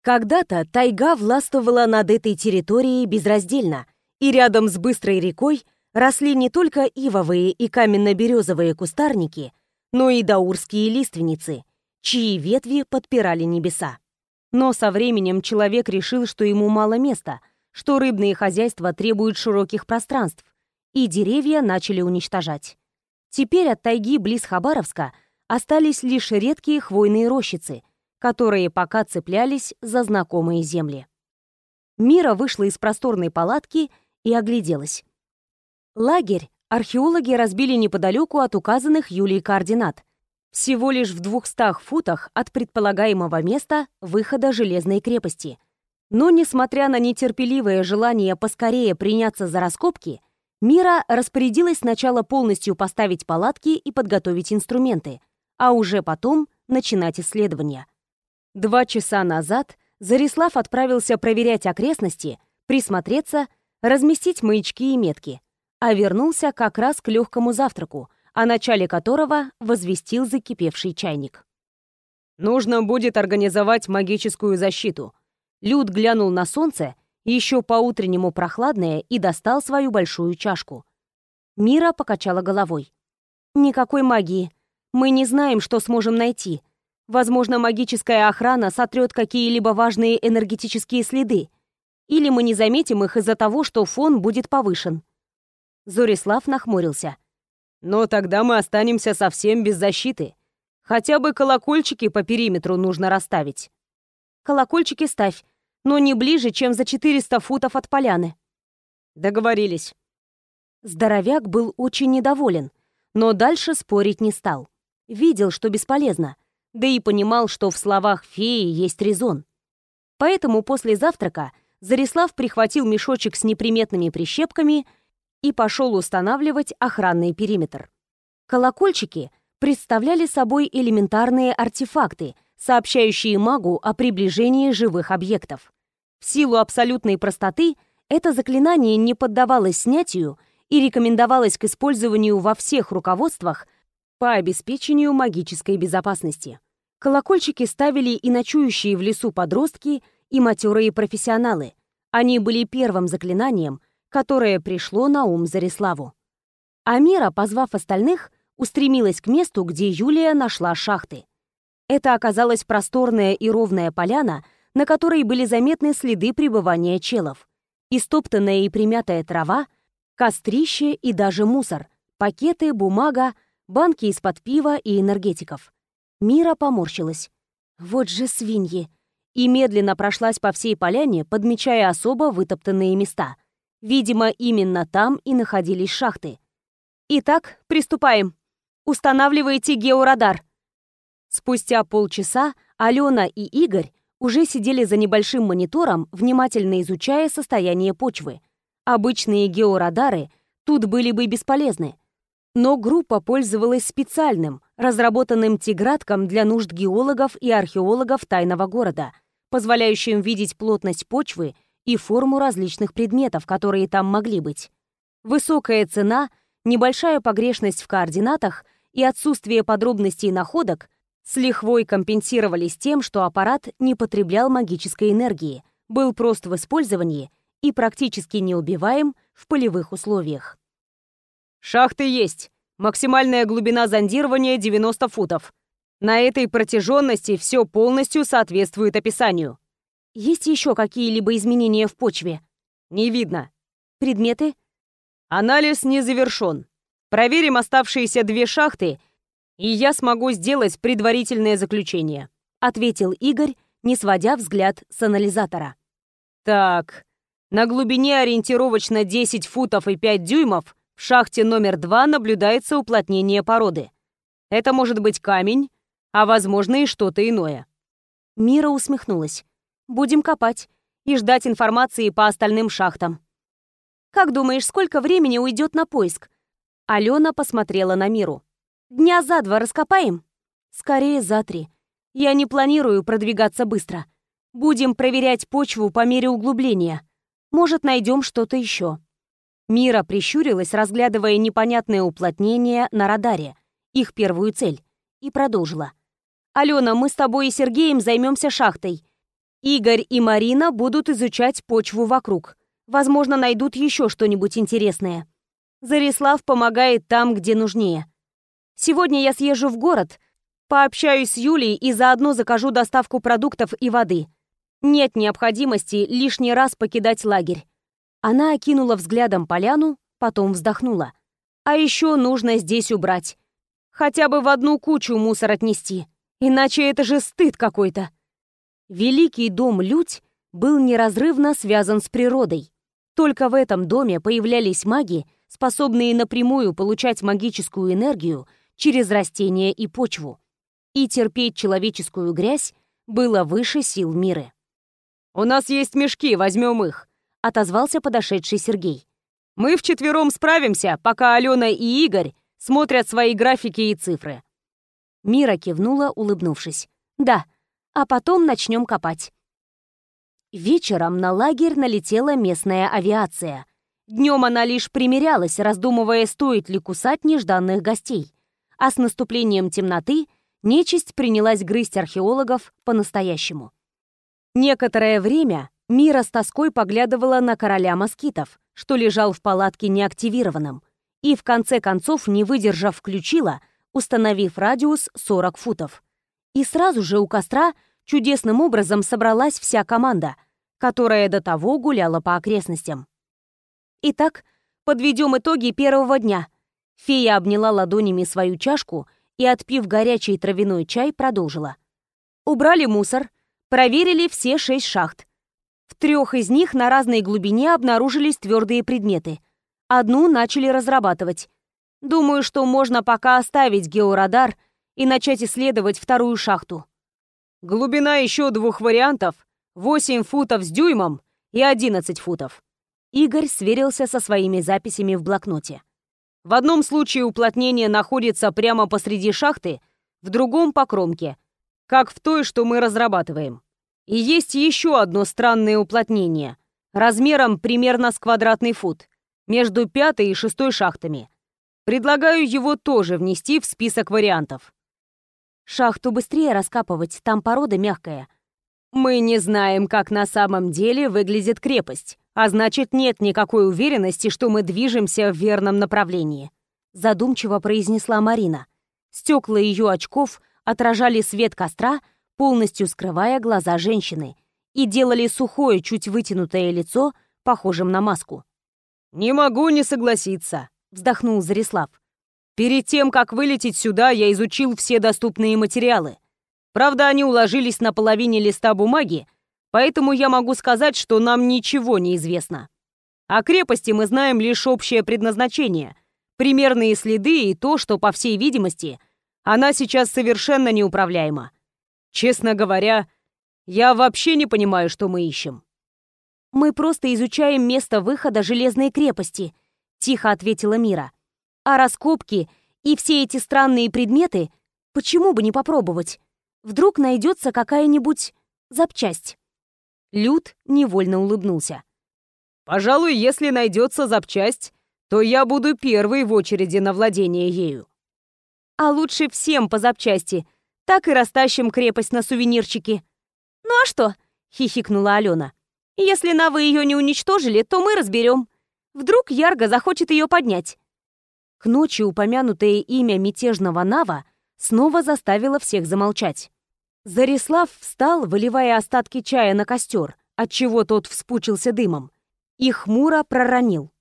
Когда-то тайга властвовала над этой территорией безраздельно, и рядом с быстрой рекой росли не только ивовые и каменно-березовые кустарники, но и даурские лиственницы, чьи ветви подпирали небеса. Но со временем человек решил, что ему мало места, что рыбные хозяйства требуют широких пространств, и деревья начали уничтожать. Теперь от тайги близ Хабаровска остались лишь редкие хвойные рощицы, которые пока цеплялись за знакомые земли. Мира вышла из просторной палатки и огляделась. Лагерь археологи разбили неподалеку от указанных Юлией координат, всего лишь в двухстах футах от предполагаемого места выхода Железной крепости. Но, несмотря на нетерпеливое желание поскорее приняться за раскопки, Мира распорядилась сначала полностью поставить палатки и подготовить инструменты, а уже потом начинать исследования. Два часа назад Зарислав отправился проверять окрестности, присмотреться, разместить маячки и метки, а вернулся как раз к легкому завтраку, о начале которого возвестил закипевший чайник. «Нужно будет организовать магическую защиту». Люд глянул на солнце еще по-утреннему прохладное, и достал свою большую чашку. Мира покачала головой. «Никакой магии. Мы не знаем, что сможем найти. Возможно, магическая охрана сотрет какие-либо важные энергетические следы. Или мы не заметим их из-за того, что фон будет повышен». Зорислав нахмурился. «Но тогда мы останемся совсем без защиты. Хотя бы колокольчики по периметру нужно расставить». «Колокольчики ставь но не ближе, чем за 400 футов от поляны. Договорились. Здоровяк был очень недоволен, но дальше спорить не стал. Видел, что бесполезно, да и понимал, что в словах феи есть резон. Поэтому после завтрака Зарислав прихватил мешочек с неприметными прищепками и пошел устанавливать охранный периметр. Колокольчики представляли собой элементарные артефакты — сообщающие магу о приближении живых объектов. В силу абсолютной простоты это заклинание не поддавалось снятию и рекомендовалось к использованию во всех руководствах по обеспечению магической безопасности. Колокольчики ставили и ночующие в лесу подростки, и матерые профессионалы. Они были первым заклинанием, которое пришло на ум Зариславу. Амира, позвав остальных, устремилась к месту, где Юлия нашла шахты. Это оказалась просторная и ровная поляна, на которой были заметны следы пребывания челов. Истоптанная и примятая трава, кострище и даже мусор, пакеты, бумага, банки из-под пива и энергетиков. Мира поморщилась. Вот же свиньи! И медленно прошлась по всей поляне, подмечая особо вытоптанные места. Видимо, именно там и находились шахты. «Итак, приступаем. Устанавливайте георадар», Спустя полчаса Алена и Игорь уже сидели за небольшим монитором, внимательно изучая состояние почвы. Обычные георадары тут были бы бесполезны. Но группа пользовалась специальным, разработанным тигратком для нужд геологов и археологов тайного города, позволяющим видеть плотность почвы и форму различных предметов, которые там могли быть. Высокая цена, небольшая погрешность в координатах и отсутствие подробностей находок с лихвой компенсировались тем, что аппарат не потреблял магической энергии, был прост в использовании и практически неубиваем в полевых условиях. «Шахты есть. Максимальная глубина зондирования 90 футов. На этой протяженности все полностью соответствует описанию». «Есть еще какие-либо изменения в почве?» «Не видно». «Предметы?» «Анализ не завершен. Проверим оставшиеся две шахты, и я смогу сделать предварительное заключение», — ответил Игорь, не сводя взгляд с анализатора. «Так, на глубине ориентировочно 10 футов и 5 дюймов в шахте номер 2 наблюдается уплотнение породы. Это может быть камень, а возможно и что-то иное». Мира усмехнулась. «Будем копать и ждать информации по остальным шахтам». «Как думаешь, сколько времени уйдет на поиск?» Алена посмотрела на Миру. «Дня за два раскопаем?» «Скорее за три. Я не планирую продвигаться быстро. Будем проверять почву по мере углубления. Может, найдем что-то еще». Мира прищурилась, разглядывая непонятное уплотнение на радаре, их первую цель, и продолжила. «Алена, мы с тобой и Сергеем займемся шахтой. Игорь и Марина будут изучать почву вокруг. Возможно, найдут еще что-нибудь интересное. Зарислав помогает там, где нужнее. Сегодня я съезжу в город, пообщаюсь с Юлей и заодно закажу доставку продуктов и воды. Нет необходимости лишний раз покидать лагерь. Она окинула взглядом поляну, потом вздохнула. А еще нужно здесь убрать. Хотя бы в одну кучу мусор отнести. Иначе это же стыд какой-то. Великий дом Людь был неразрывно связан с природой. Только в этом доме появлялись маги, способные напрямую получать магическую энергию через растения и почву. И терпеть человеческую грязь было выше сил мира. «У нас есть мешки, возьмем их», — отозвался подошедший Сергей. «Мы вчетвером справимся, пока Алена и Игорь смотрят свои графики и цифры». Мира кивнула, улыбнувшись. «Да, а потом начнем копать». Вечером на лагерь налетела местная авиация. Днем она лишь примерялась, раздумывая, стоит ли кусать нежданных гостей. А с наступлением темноты нечисть принялась грызть археологов по-настоящему. Некоторое время Мира с тоской поглядывала на короля москитов, что лежал в палатке неактивированным, и в конце концов, не выдержав, включила, установив радиус 40 футов. И сразу же у костра чудесным образом собралась вся команда, которая до того гуляла по окрестностям. Итак, подведем итоги первого дня. Фея обняла ладонями свою чашку и, отпив горячий травяной чай, продолжила. Убрали мусор, проверили все шесть шахт. В трех из них на разной глубине обнаружились твердые предметы. Одну начали разрабатывать. Думаю, что можно пока оставить георадар и начать исследовать вторую шахту. Глубина еще двух вариантов — 8 футов с дюймом и 11 футов. Игорь сверился со своими записями в блокноте. В одном случае уплотнение находится прямо посреди шахты, в другом — по кромке, как в той, что мы разрабатываем. И есть еще одно странное уплотнение, размером примерно с квадратный фут, между пятой и шестой шахтами. Предлагаю его тоже внести в список вариантов. Шахту быстрее раскапывать, там порода мягкая. Мы не знаем, как на самом деле выглядит крепость, а значит, нет никакой уверенности, что мы движемся в верном направлении. Задумчиво произнесла Марина. Стекла ее очков отражали свет костра, полностью скрывая глаза женщины, и делали сухое, чуть вытянутое лицо похожим на маску. «Не могу не согласиться», — вздохнул Зарислав. Перед тем, как вылететь сюда, я изучил все доступные материалы. Правда, они уложились на половине листа бумаги, поэтому я могу сказать, что нам ничего не известно. О крепости мы знаем лишь общее предназначение, примерные следы и то, что, по всей видимости, она сейчас совершенно неуправляема. Честно говоря, я вообще не понимаю, что мы ищем. «Мы просто изучаем место выхода Железной крепости», — тихо ответила Мира. А раскопки и все эти странные предметы, почему бы не попробовать? Вдруг найдется какая-нибудь запчасть. Люд невольно улыбнулся. «Пожалуй, если найдется запчасть, то я буду первый в очереди на владение ею». «А лучше всем по запчасти. Так и растащим крепость на сувенирчики». «Ну а что?» — хихикнула Алена. «Если Навы ее не уничтожили, то мы разберем. Вдруг Ярго захочет ее поднять. К ночи упомянутое имя мятежного Нава снова заставило всех замолчать. Зарислав встал, выливая остатки чая на костер, отчего тот вспучился дымом, и хмуро проронил.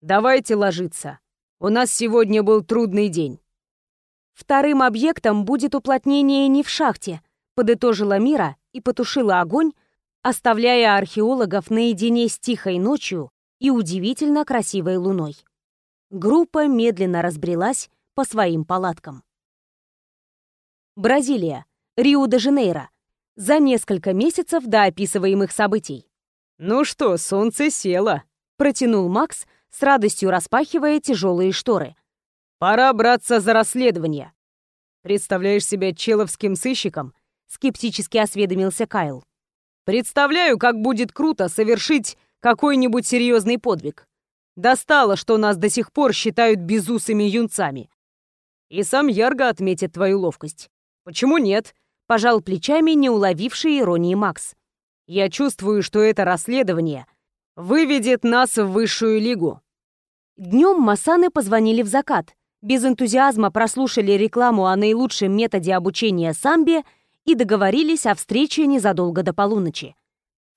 «Давайте ложиться. У нас сегодня был трудный день. Вторым объектом будет уплотнение не в шахте, подытожила Мира и потушила огонь, оставляя археологов наедине с тихой ночью и удивительно красивой луной. Группа медленно разбрелась по своим палаткам. Бразилия, Рио-де-Жанейро. За несколько месяцев до описываемых событий. «Ну что, солнце село», — протянул Макс, с радостью распахивая тяжелые шторы. «Пора браться за расследование». «Представляешь себя человским сыщиком?» — скептически осведомился Кайл. «Представляю, как будет круто совершить какой-нибудь серьезный подвиг. Достало, что нас до сих пор считают безусыми юнцами. И сам Ярго отметит твою ловкость. Почему нет? Пожал плечами, не уловивший иронии Макс. Я чувствую, что это расследование выведет нас в высшую лигу. Днем Масаны позвонили в закат, без энтузиазма прослушали рекламу о наилучшем методе обучения самбе и договорились о встрече незадолго до полуночи.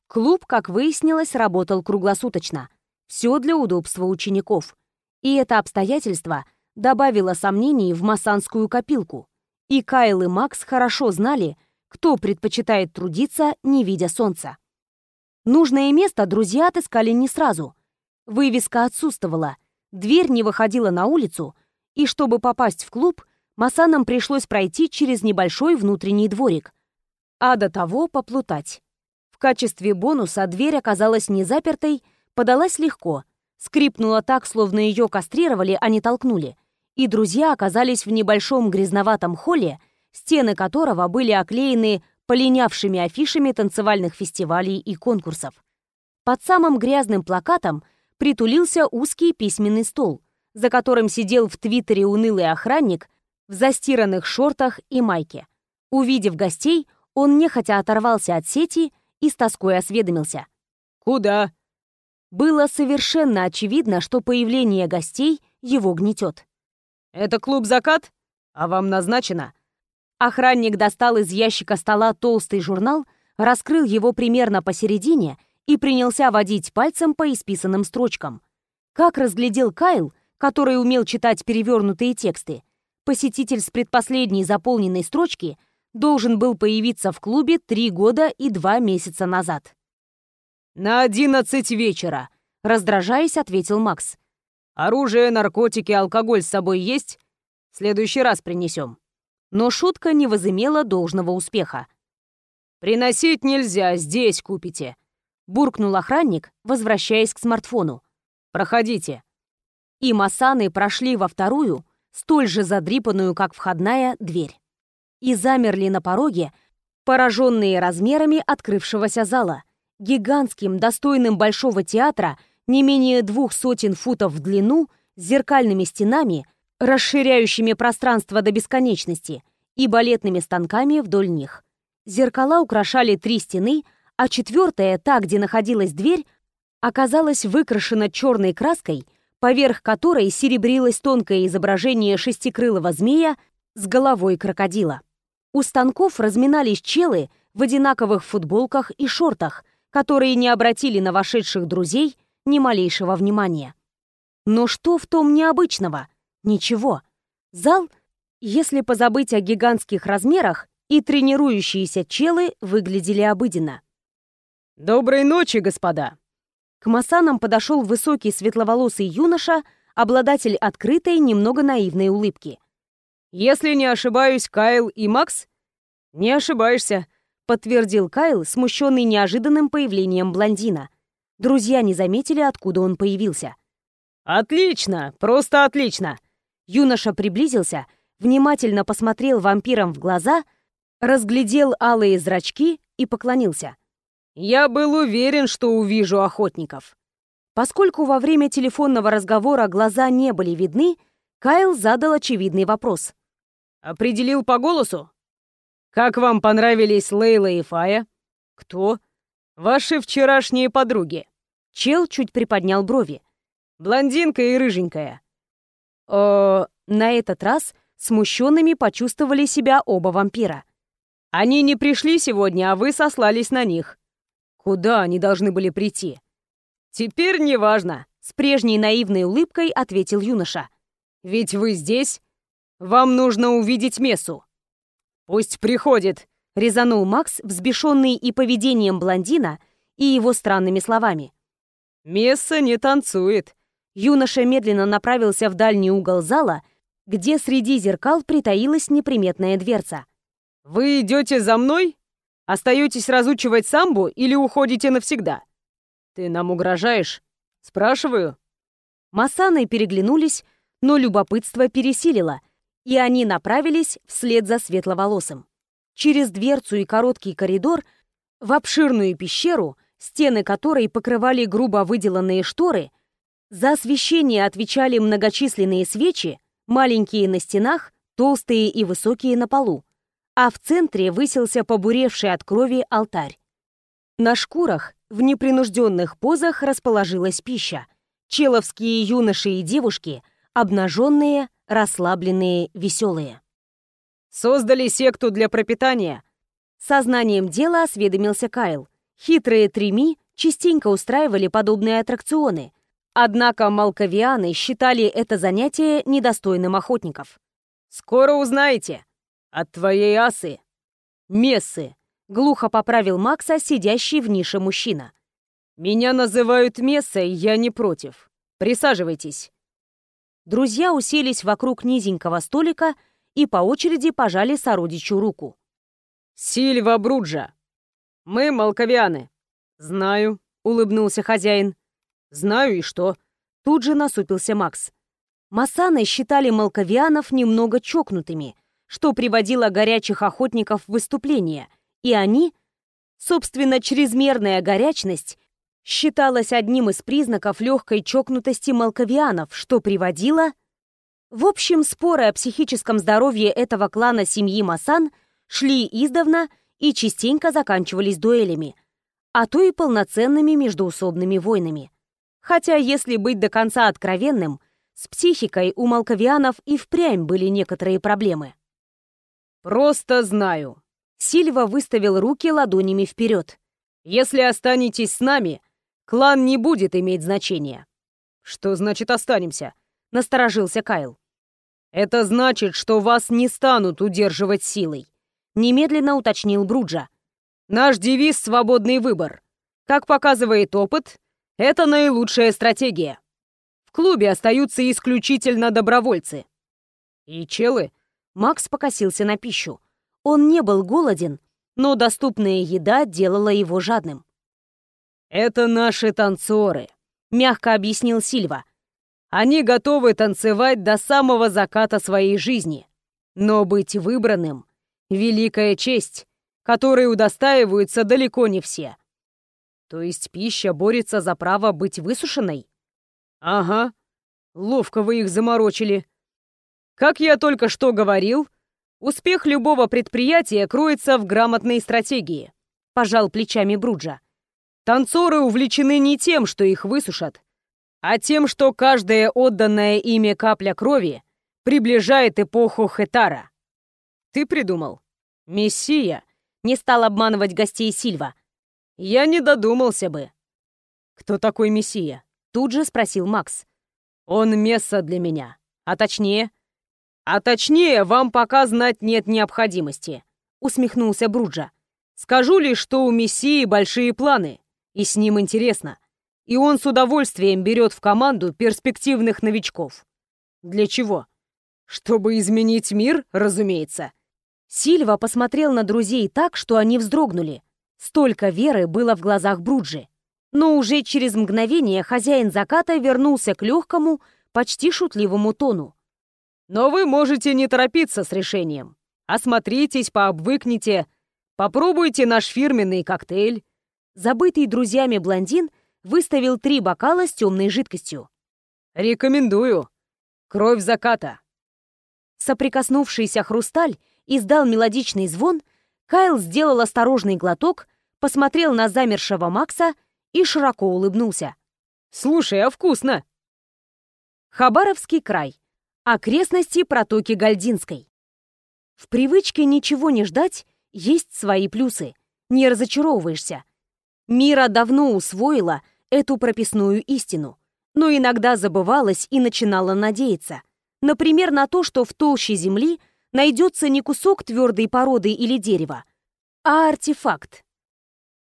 Клуб, как выяснилось, работал круглосуточно. Все для удобства учеников. И это обстоятельство добавило сомнений в масанскую копилку. И Кайл и Макс хорошо знали, кто предпочитает трудиться, не видя солнца. Нужное место друзья отыскали не сразу. Вывеска отсутствовала, дверь не выходила на улицу, и чтобы попасть в клуб, Масанам пришлось пройти через небольшой внутренний дворик, а до того поплутать. В качестве бонуса дверь оказалась не запертой, подалась легко, скрипнула так, словно ее кастрировали, а не толкнули, и друзья оказались в небольшом грязноватом холле, стены которого были оклеены полинявшими афишами танцевальных фестивалей и конкурсов. Под самым грязным плакатом притулился узкий письменный стол, за которым сидел в твиттере унылый охранник в застиранных шортах и майке. Увидев гостей, он нехотя оторвался от сети и с тоской осведомился. «Куда?» Было совершенно очевидно, что появление гостей его гнетет. «Это клуб «Закат»? А вам назначено?» Охранник достал из ящика стола толстый журнал, раскрыл его примерно посередине и принялся водить пальцем по исписанным строчкам. Как разглядел Кайл, который умел читать перевернутые тексты, посетитель с предпоследней заполненной строчки должен был появиться в клубе три года и два месяца назад. «На одиннадцать вечера», — раздражаясь, ответил Макс. «Оружие, наркотики, алкоголь с собой есть? В следующий раз принесем». Но шутка не возымела должного успеха. «Приносить нельзя, здесь купите», — буркнул охранник, возвращаясь к смартфону. «Проходите». И Масаны прошли во вторую, столь же задрипанную, как входная, дверь. И замерли на пороге, пораженные размерами открывшегося зала — гигантским, достойным большого театра, не менее двух сотен футов в длину, с зеркальными стенами, расширяющими пространство до бесконечности, и балетными станками вдоль них. Зеркала украшали три стены, а четвертая, та, где находилась дверь, оказалась выкрашена черной краской, поверх которой серебрилось тонкое изображение шестикрылого змея с головой крокодила. У станков разминались челы в одинаковых футболках и шортах, которые не обратили на вошедших друзей ни малейшего внимания. Но что в том необычного? Ничего. Зал, если позабыть о гигантских размерах, и тренирующиеся челы выглядели обыденно. «Доброй ночи, господа!» К Масанам подошел высокий светловолосый юноша, обладатель открытой, немного наивной улыбки. «Если не ошибаюсь, Кайл и Макс?» «Не ошибаешься подтвердил Кайл, смущенный неожиданным появлением блондина. Друзья не заметили, откуда он появился. «Отлично! Просто отлично!» Юноша приблизился, внимательно посмотрел вампирам в глаза, разглядел алые зрачки и поклонился. «Я был уверен, что увижу охотников». Поскольку во время телефонного разговора глаза не были видны, Кайл задал очевидный вопрос. «Определил по голосу?» Как вам понравились Лейла и Фая? Кто? Ваши вчерашние подруги. Чел чуть приподнял брови. Блондинка и рыженькая. О, на этот раз смущенными почувствовали себя оба вампира. Они не пришли сегодня, а вы сослались на них. Куда они должны были прийти? Теперь неважно, с прежней наивной улыбкой ответил юноша. Ведь вы здесь. Вам нужно увидеть Мессу. Пусть приходит, резанул Макс, взбешенный и поведением блондина, и его странными словами. Месса не танцует. Юноша медленно направился в дальний угол зала, где среди зеркал притаилась неприметная дверца. «Вы идете за мной? Остаетесь разучивать самбу или уходите навсегда? Ты нам угрожаешь? Спрашиваю». Масаны переглянулись, но любопытство пересилило, и они направились вслед за светловолосым. Через дверцу и короткий коридор в обширную пещеру, стены которой покрывали грубо выделанные шторы, за освещение отвечали многочисленные свечи, маленькие на стенах, толстые и высокие на полу а в центре высился побуревший от крови алтарь. На шкурах в непринужденных позах расположилась пища. Человские юноши и девушки, обнаженные, расслабленные, веселые. «Создали секту для пропитания!» Сознанием дела осведомился Кайл. Хитрые треми частенько устраивали подобные аттракционы, однако малковианы считали это занятие недостойным охотников. «Скоро узнаете!» «От твоей асы!» «Мессы!» — глухо поправил Макса, сидящий в нише мужчина. «Меня называют Мессой, я не против. Присаживайтесь». Друзья уселись вокруг низенького столика и по очереди пожали сородичу руку. «Сильва Бруджа! Мы молковианы!» «Знаю», — улыбнулся хозяин. «Знаю и что?» Тут же насупился Макс. Масаны считали молковианов немного чокнутыми — что приводило горячих охотников в выступление, и они, собственно, чрезмерная горячность, считалась одним из признаков легкой чокнутости малковианов, что приводило... В общем, споры о психическом здоровье этого клана семьи Масан шли издавна и частенько заканчивались дуэлями, а то и полноценными междоусобными войнами. Хотя, если быть до конца откровенным, с психикой у малковианов и впрямь были некоторые проблемы. «Просто знаю». Сильва выставил руки ладонями вперед. «Если останетесь с нами, клан не будет иметь значения». «Что значит останемся?» — насторожился Кайл. «Это значит, что вас не станут удерживать силой», — немедленно уточнил Бруджа. «Наш девиз — свободный выбор. Как показывает опыт, это наилучшая стратегия. В клубе остаются исключительно добровольцы». «И челы?» Макс покосился на пищу. Он не был голоден, но доступная еда делала его жадным. «Это наши танцоры», — мягко объяснил Сильва. «Они готовы танцевать до самого заката своей жизни. Но быть выбранным — великая честь, которой удостаиваются далеко не все». «То есть пища борется за право быть высушенной?» «Ага. Ловко вы их заморочили», как я только что говорил, успех любого предприятия кроется в грамотной стратегии, пожал плечами Бруджа. Танцоры увлечены не тем, что их высушат, а тем, что каждая отданная ими капля крови приближает эпоху Хетара. Ты придумал? Мессия? Не стал обманывать гостей Сильва. Я не додумался бы. Кто такой Мессия? Тут же спросил Макс. Он месса для меня. А точнее, «А точнее, вам пока знать нет необходимости», — усмехнулся Бруджа. «Скажу лишь, что у Мессии большие планы, и с ним интересно. И он с удовольствием берет в команду перспективных новичков. Для чего? Чтобы изменить мир, разумеется». Сильва посмотрел на друзей так, что они вздрогнули. Столько веры было в глазах Бруджи. Но уже через мгновение хозяин заката вернулся к легкому, почти шутливому тону. Но вы можете не торопиться с решением. Осмотритесь, пообвыкните, попробуйте наш фирменный коктейль. Забытый друзьями блондин выставил три бокала с темной жидкостью. Рекомендую. Кровь заката. Соприкоснувшийся хрусталь издал мелодичный звон, Кайл сделал осторожный глоток, посмотрел на замершего Макса и широко улыбнулся. «Слушай, а вкусно!» Хабаровский край. Окрестности протоки Гальдинской. В привычке ничего не ждать есть свои плюсы. Не разочаровываешься. Мира давно усвоила эту прописную истину, но иногда забывалась и начинала надеяться. Например, на то, что в толще земли найдется не кусок твердой породы или дерева, а артефакт.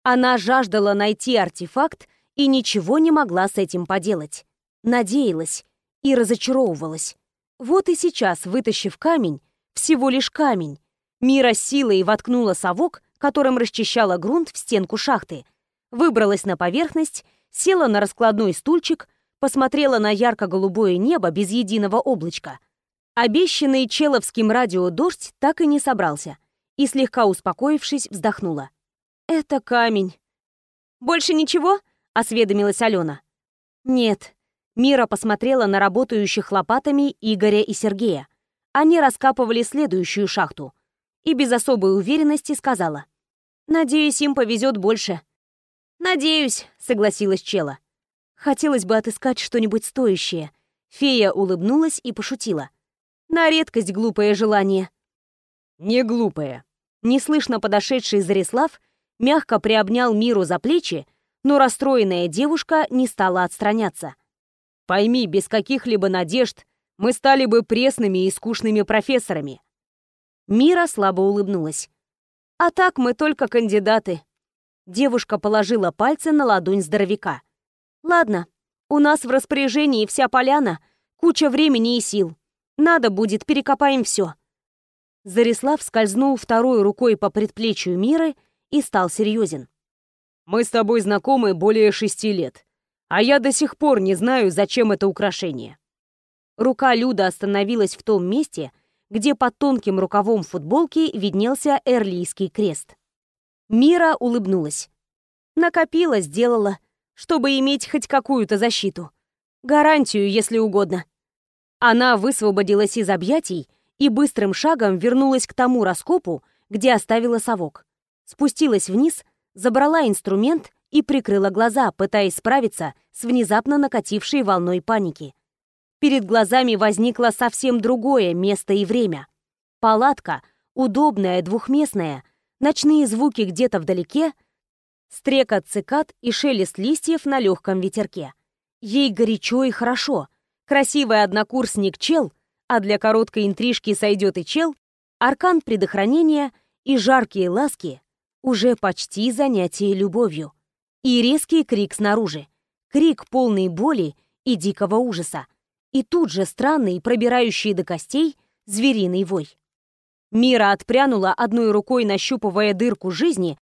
Она жаждала найти артефакт и ничего не могла с этим поделать. Надеялась и разочаровывалась. Вот и сейчас, вытащив камень, всего лишь камень, Мира силой воткнула совок, которым расчищала грунт в стенку шахты, выбралась на поверхность, села на раскладной стульчик, посмотрела на ярко-голубое небо без единого облачка. Обещанный Человским радио дождь так и не собрался, и, слегка успокоившись, вздохнула. «Это камень». «Больше ничего?» — осведомилась Алена. «Нет». Мира посмотрела на работающих лопатами Игоря и Сергея. Они раскапывали следующую шахту. И без особой уверенности сказала. «Надеюсь, им повезет больше». «Надеюсь», — согласилась Чела. «Хотелось бы отыскать что-нибудь стоящее». Фея улыбнулась и пошутила. «На редкость глупое желание». «Не глупое». Неслышно подошедший Зарислав мягко приобнял Миру за плечи, но расстроенная девушка не стала отстраняться. «Пойми, без каких-либо надежд мы стали бы пресными и скучными профессорами». Мира слабо улыбнулась. «А так мы только кандидаты». Девушка положила пальцы на ладонь здоровяка. «Ладно, у нас в распоряжении вся поляна, куча времени и сил. Надо будет, перекопаем все». Зарислав скользнул второй рукой по предплечью Миры и стал серьезен. «Мы с тобой знакомы более шести лет, а я до сих пор не знаю, зачем это украшение». Рука Люда остановилась в том месте, где под тонким рукавом футболки виднелся эрлийский крест. Мира улыбнулась. Накопила, сделала, чтобы иметь хоть какую-то защиту. Гарантию, если угодно. Она высвободилась из объятий и быстрым шагом вернулась к тому раскопу, где оставила совок. Спустилась вниз, забрала инструмент и прикрыла глаза, пытаясь справиться с внезапно накатившей волной паники. Перед глазами возникло совсем другое место и время. Палатка, удобная, двухместная, ночные звуки где-то вдалеке, стрекот цикад и шелест листьев на легком ветерке. Ей горячо и хорошо. Красивый однокурсник чел, а для короткой интрижки сойдет и чел, аркан предохранения и жаркие ласки уже почти занятие любовью. И резкий крик снаружи. Крик полный боли и дикого ужаса. И тут же странный, пробирающий до костей, звериный вой. Мира отпрянула одной рукой, нащупывая дырку жизни,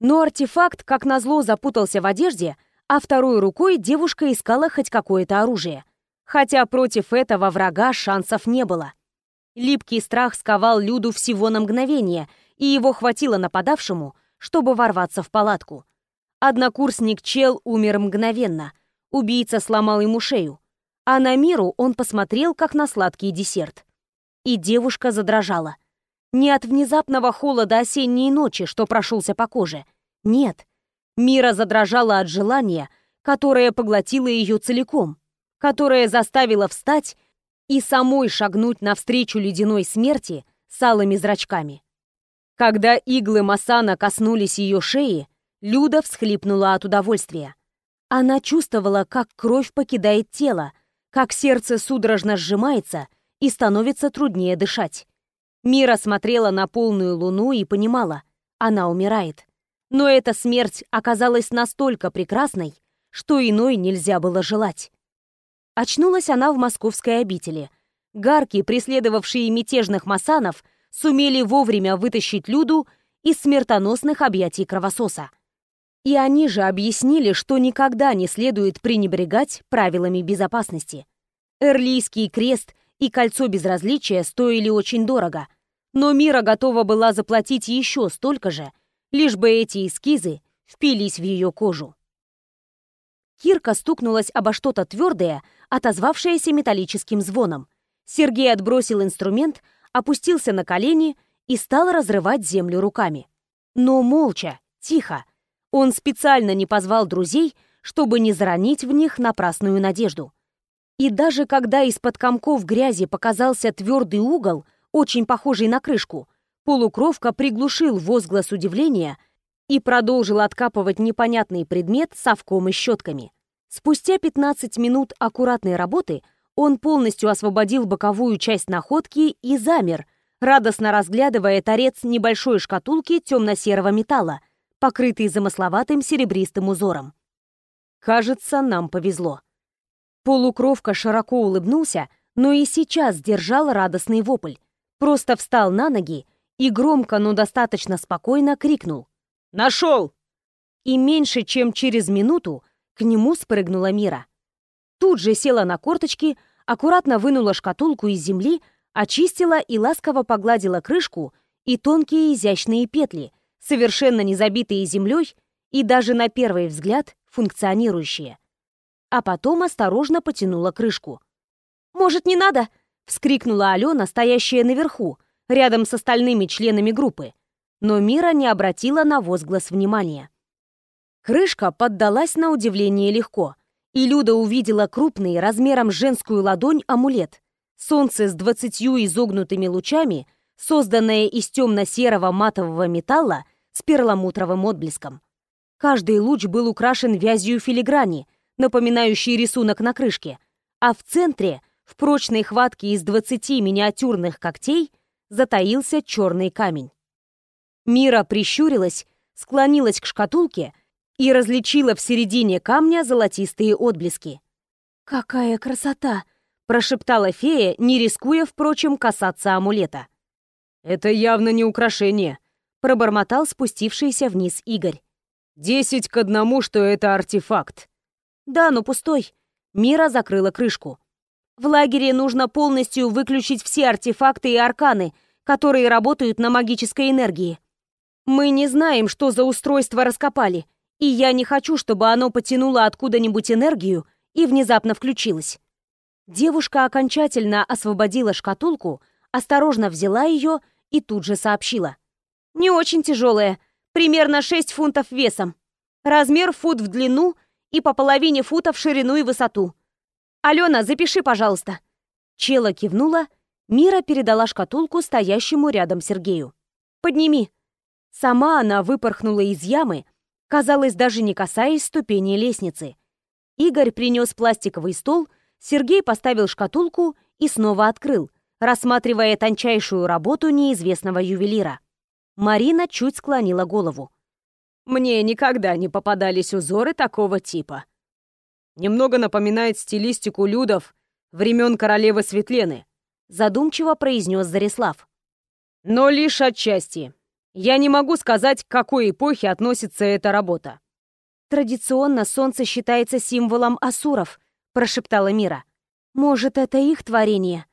но артефакт, как назло, запутался в одежде, а второй рукой девушка искала хоть какое-то оружие. Хотя против этого врага шансов не было. Липкий страх сковал Люду всего на мгновение, и его хватило нападавшему, чтобы ворваться в палатку. Однокурсник Чел умер мгновенно. Убийца сломал ему шею. А на миру он посмотрел, как на сладкий десерт. И девушка задрожала. Не от внезапного холода осенней ночи, что прошелся по коже. Нет. Мира задрожала от желания, которое поглотило ее целиком, которое заставило встать и самой шагнуть навстречу ледяной смерти с алыми зрачками. Когда иглы Масана коснулись ее шеи, Люда всхлипнула от удовольствия. Она чувствовала, как кровь покидает тело, как сердце судорожно сжимается и становится труднее дышать. Мира смотрела на полную луну и понимала, она умирает. Но эта смерть оказалась настолько прекрасной, что иной нельзя было желать. Очнулась она в московской обители. Гарки, преследовавшие мятежных масанов, сумели вовремя вытащить Люду из смертоносных объятий кровососа. И они же объяснили, что никогда не следует пренебрегать правилами безопасности. Эрлийский крест и кольцо безразличия стоили очень дорого, но Мира готова была заплатить еще столько же, лишь бы эти эскизы впились в ее кожу. Кирка стукнулась обо что-то твердое, отозвавшееся металлическим звоном. Сергей отбросил инструмент, опустился на колени и стал разрывать землю руками. Но молча, тихо. Он специально не позвал друзей, чтобы не заронить в них напрасную надежду. И даже когда из-под комков грязи показался твердый угол, очень похожий на крышку, полукровка приглушил возглас удивления и продолжил откапывать непонятный предмет совком и щетками. Спустя 15 минут аккуратной работы он полностью освободил боковую часть находки и замер, радостно разглядывая торец небольшой шкатулки темно-серого металла, покрытый замысловатым серебристым узором. Кажется, нам повезло. Полукровка широко улыбнулся, но и сейчас держал радостный вопль. Просто встал на ноги и громко, но достаточно спокойно крикнул. «Нашел!» И меньше чем через минуту к нему спрыгнула Мира. Тут же села на корточки, аккуратно вынула шкатулку из земли, очистила и ласково погладила крышку и тонкие изящные петли, совершенно не забитые землей и даже на первый взгляд функционирующие. А потом осторожно потянула крышку. «Может, не надо?» — вскрикнула Алена, стоящая наверху, рядом с остальными членами группы. Но Мира не обратила на возглас внимания. Крышка поддалась на удивление легко — и Люда увидела крупный, размером женскую ладонь, амулет. Солнце с двадцатью изогнутыми лучами, созданное из темно-серого матового металла с перламутровым отблеском. Каждый луч был украшен вязью филиграни, напоминающей рисунок на крышке, а в центре, в прочной хватке из двадцати миниатюрных когтей, затаился черный камень. Мира прищурилась, склонилась к шкатулке — и различила в середине камня золотистые отблески. «Какая красота!» — прошептала фея, не рискуя, впрочем, касаться амулета. «Это явно не украшение», — пробормотал спустившийся вниз Игорь. «Десять к одному, что это артефакт». «Да, но пустой». Мира закрыла крышку. «В лагере нужно полностью выключить все артефакты и арканы, которые работают на магической энергии. Мы не знаем, что за устройство раскопали, и я не хочу, чтобы оно потянуло откуда-нибудь энергию и внезапно включилось. Девушка окончательно освободила шкатулку, осторожно взяла ее и тут же сообщила. «Не очень тяжелая, примерно 6 фунтов весом. Размер фут в длину и по половине фута в ширину и высоту. Алена, запиши, пожалуйста». Чела кивнула, Мира передала шкатулку стоящему рядом Сергею. «Подними». Сама она выпорхнула из ямы, казалось, даже не касаясь ступени лестницы. Игорь принес пластиковый стол, Сергей поставил шкатулку и снова открыл, рассматривая тончайшую работу неизвестного ювелира. Марина чуть склонила голову. «Мне никогда не попадались узоры такого типа. Немного напоминает стилистику людов времен королевы Светлены», задумчиво произнес Зарислав. «Но лишь отчасти. Я не могу сказать, к какой эпохе относится эта работа. Традиционно солнце считается символом асуров, прошептала Мира. Может, это их творение?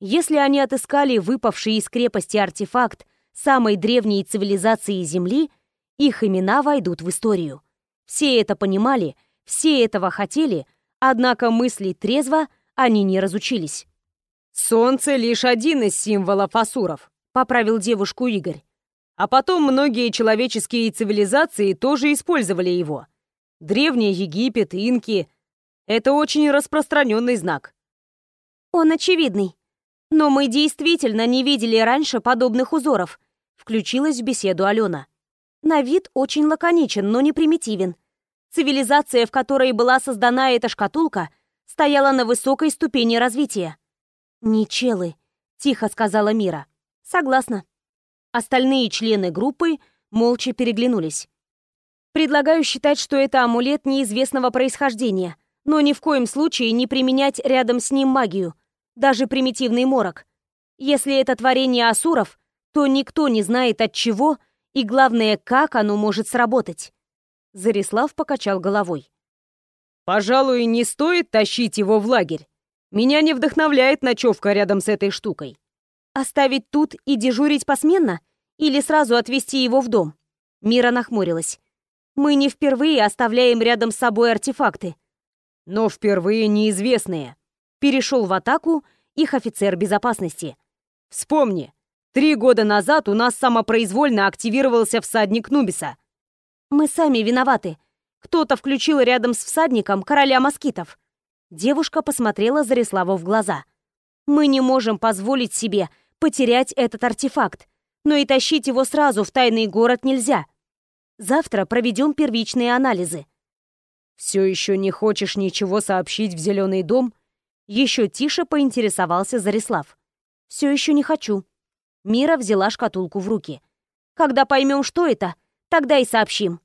Если они отыскали выпавший из крепости артефакт самой древней цивилизации Земли, их имена войдут в историю. Все это понимали, все этого хотели, однако мыслить трезво они не разучились. «Солнце — лишь один из символов асуров», — поправил девушку Игорь. А потом многие человеческие цивилизации тоже использовали его. Древний Египет, инки — это очень распространенный знак. Он очевидный. Но мы действительно не видели раньше подобных узоров, включилась в беседу Алена. На вид очень лаконичен, но не примитивен. Цивилизация, в которой была создана эта шкатулка, стояла на высокой ступени развития. «Не челы», — тихо сказала Мира. «Согласна». Остальные члены группы молча переглянулись. Предлагаю считать, что это амулет неизвестного происхождения, но ни в коем случае не применять рядом с ним магию, даже примитивный морок. Если это творение асуров, то никто не знает от чего и, главное, как оно может сработать. Зарислав покачал головой. «Пожалуй, не стоит тащить его в лагерь. Меня не вдохновляет ночевка рядом с этой штукой. Оставить тут и дежурить посменно? Или сразу отвезти его в дом? Мира нахмурилась. Мы не впервые оставляем рядом с собой артефакты. Но впервые неизвестные. Перешел в атаку их офицер безопасности. Вспомни, три года назад у нас самопроизвольно активировался всадник Нубиса. Мы сами виноваты. Кто-то включил рядом с всадником короля москитов. Девушка посмотрела Зариславу в глаза. Мы не можем позволить себе потерять этот артефакт, но и тащить его сразу в тайный город нельзя. Завтра проведем первичные анализы. Все еще не хочешь ничего сообщить в Зеленый дом? Еще тише поинтересовался Зарислав. «Все еще не хочу». Мира взяла шкатулку в руки. «Когда поймем, что это, тогда и сообщим».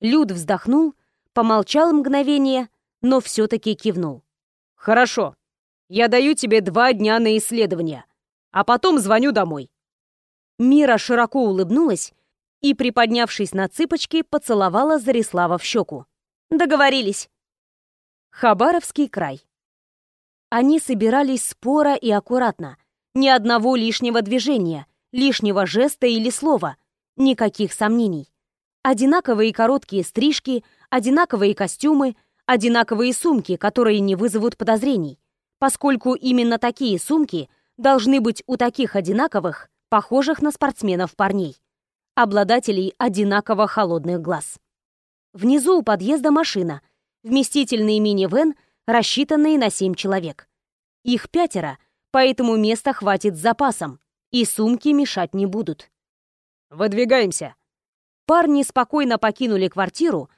Люд вздохнул, помолчал мгновение, но все-таки кивнул. «Хорошо. Я даю тебе два дня на исследование, а потом звоню домой». Мира широко улыбнулась и, приподнявшись на цыпочки, поцеловала Зарислава в щеку. «Договорились». Хабаровский край. Они собирались споро и аккуратно. Ни одного лишнего движения, лишнего жеста или слова. Никаких сомнений. Одинаковые короткие стрижки, одинаковые костюмы, одинаковые сумки, которые не вызовут подозрений, поскольку именно такие сумки должны быть у таких одинаковых, похожих на спортсменов парней, обладателей одинаково холодных глаз. Внизу у подъезда машина, вместительный мини-вэн, рассчитанный на семь человек. Их пятеро, поэтому места хватит с запасом, и сумки мешать не будут. «Выдвигаемся!» Парни спокойно покинули квартиру,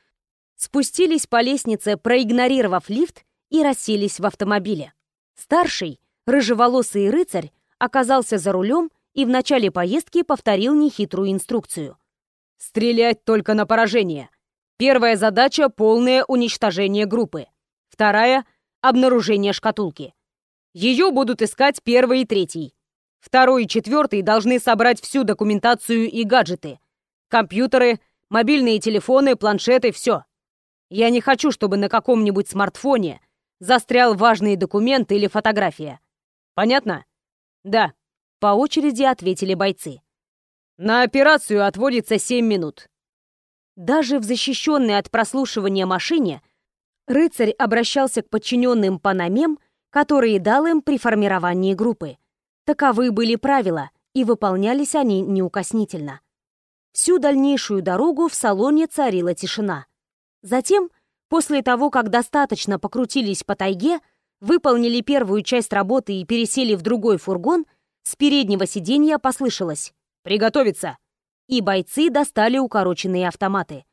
спустились по лестнице, проигнорировав лифт, и расселись в автомобиле. Старший, рыжеволосый рыцарь, оказался за рулем и в начале поездки повторил нехитрую инструкцию. «Стрелять только на поражение. Первая задача — полное уничтожение группы. Вторая — обнаружение шкатулки. Ее будут искать первый и третий. Второй и четвертый должны собрать всю документацию и гаджеты. Компьютеры, мобильные телефоны, планшеты — все. Я не хочу, чтобы на каком-нибудь смартфоне застрял важный документ или фотография. Понятно? Да. По очереди ответили бойцы. На операцию отводится 7 минут. Даже в защищенной от прослушивания машине рыцарь обращался к подчиненным по намем, которые дал им при формировании группы. Таковы были правила, и выполнялись они неукоснительно. Всю дальнейшую дорогу в салоне царила тишина. Затем, после того, как достаточно покрутились по тайге, выполнили первую часть работы и пересели в другой фургон, с переднего сиденья послышалось «Приготовиться!» и бойцы достали укороченные автоматы.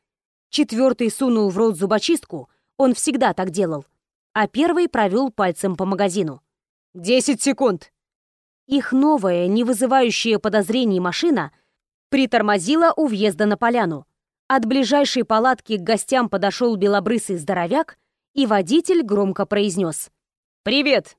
Четвертый сунул в рот зубочистку, он всегда так делал, а первый провел пальцем по магазину. «Десять секунд!» Их новая, не вызывающая подозрений машина притормозила у въезда на поляну. От ближайшей палатки к гостям подошел белобрысый здоровяк, и водитель громко произнес. «Привет!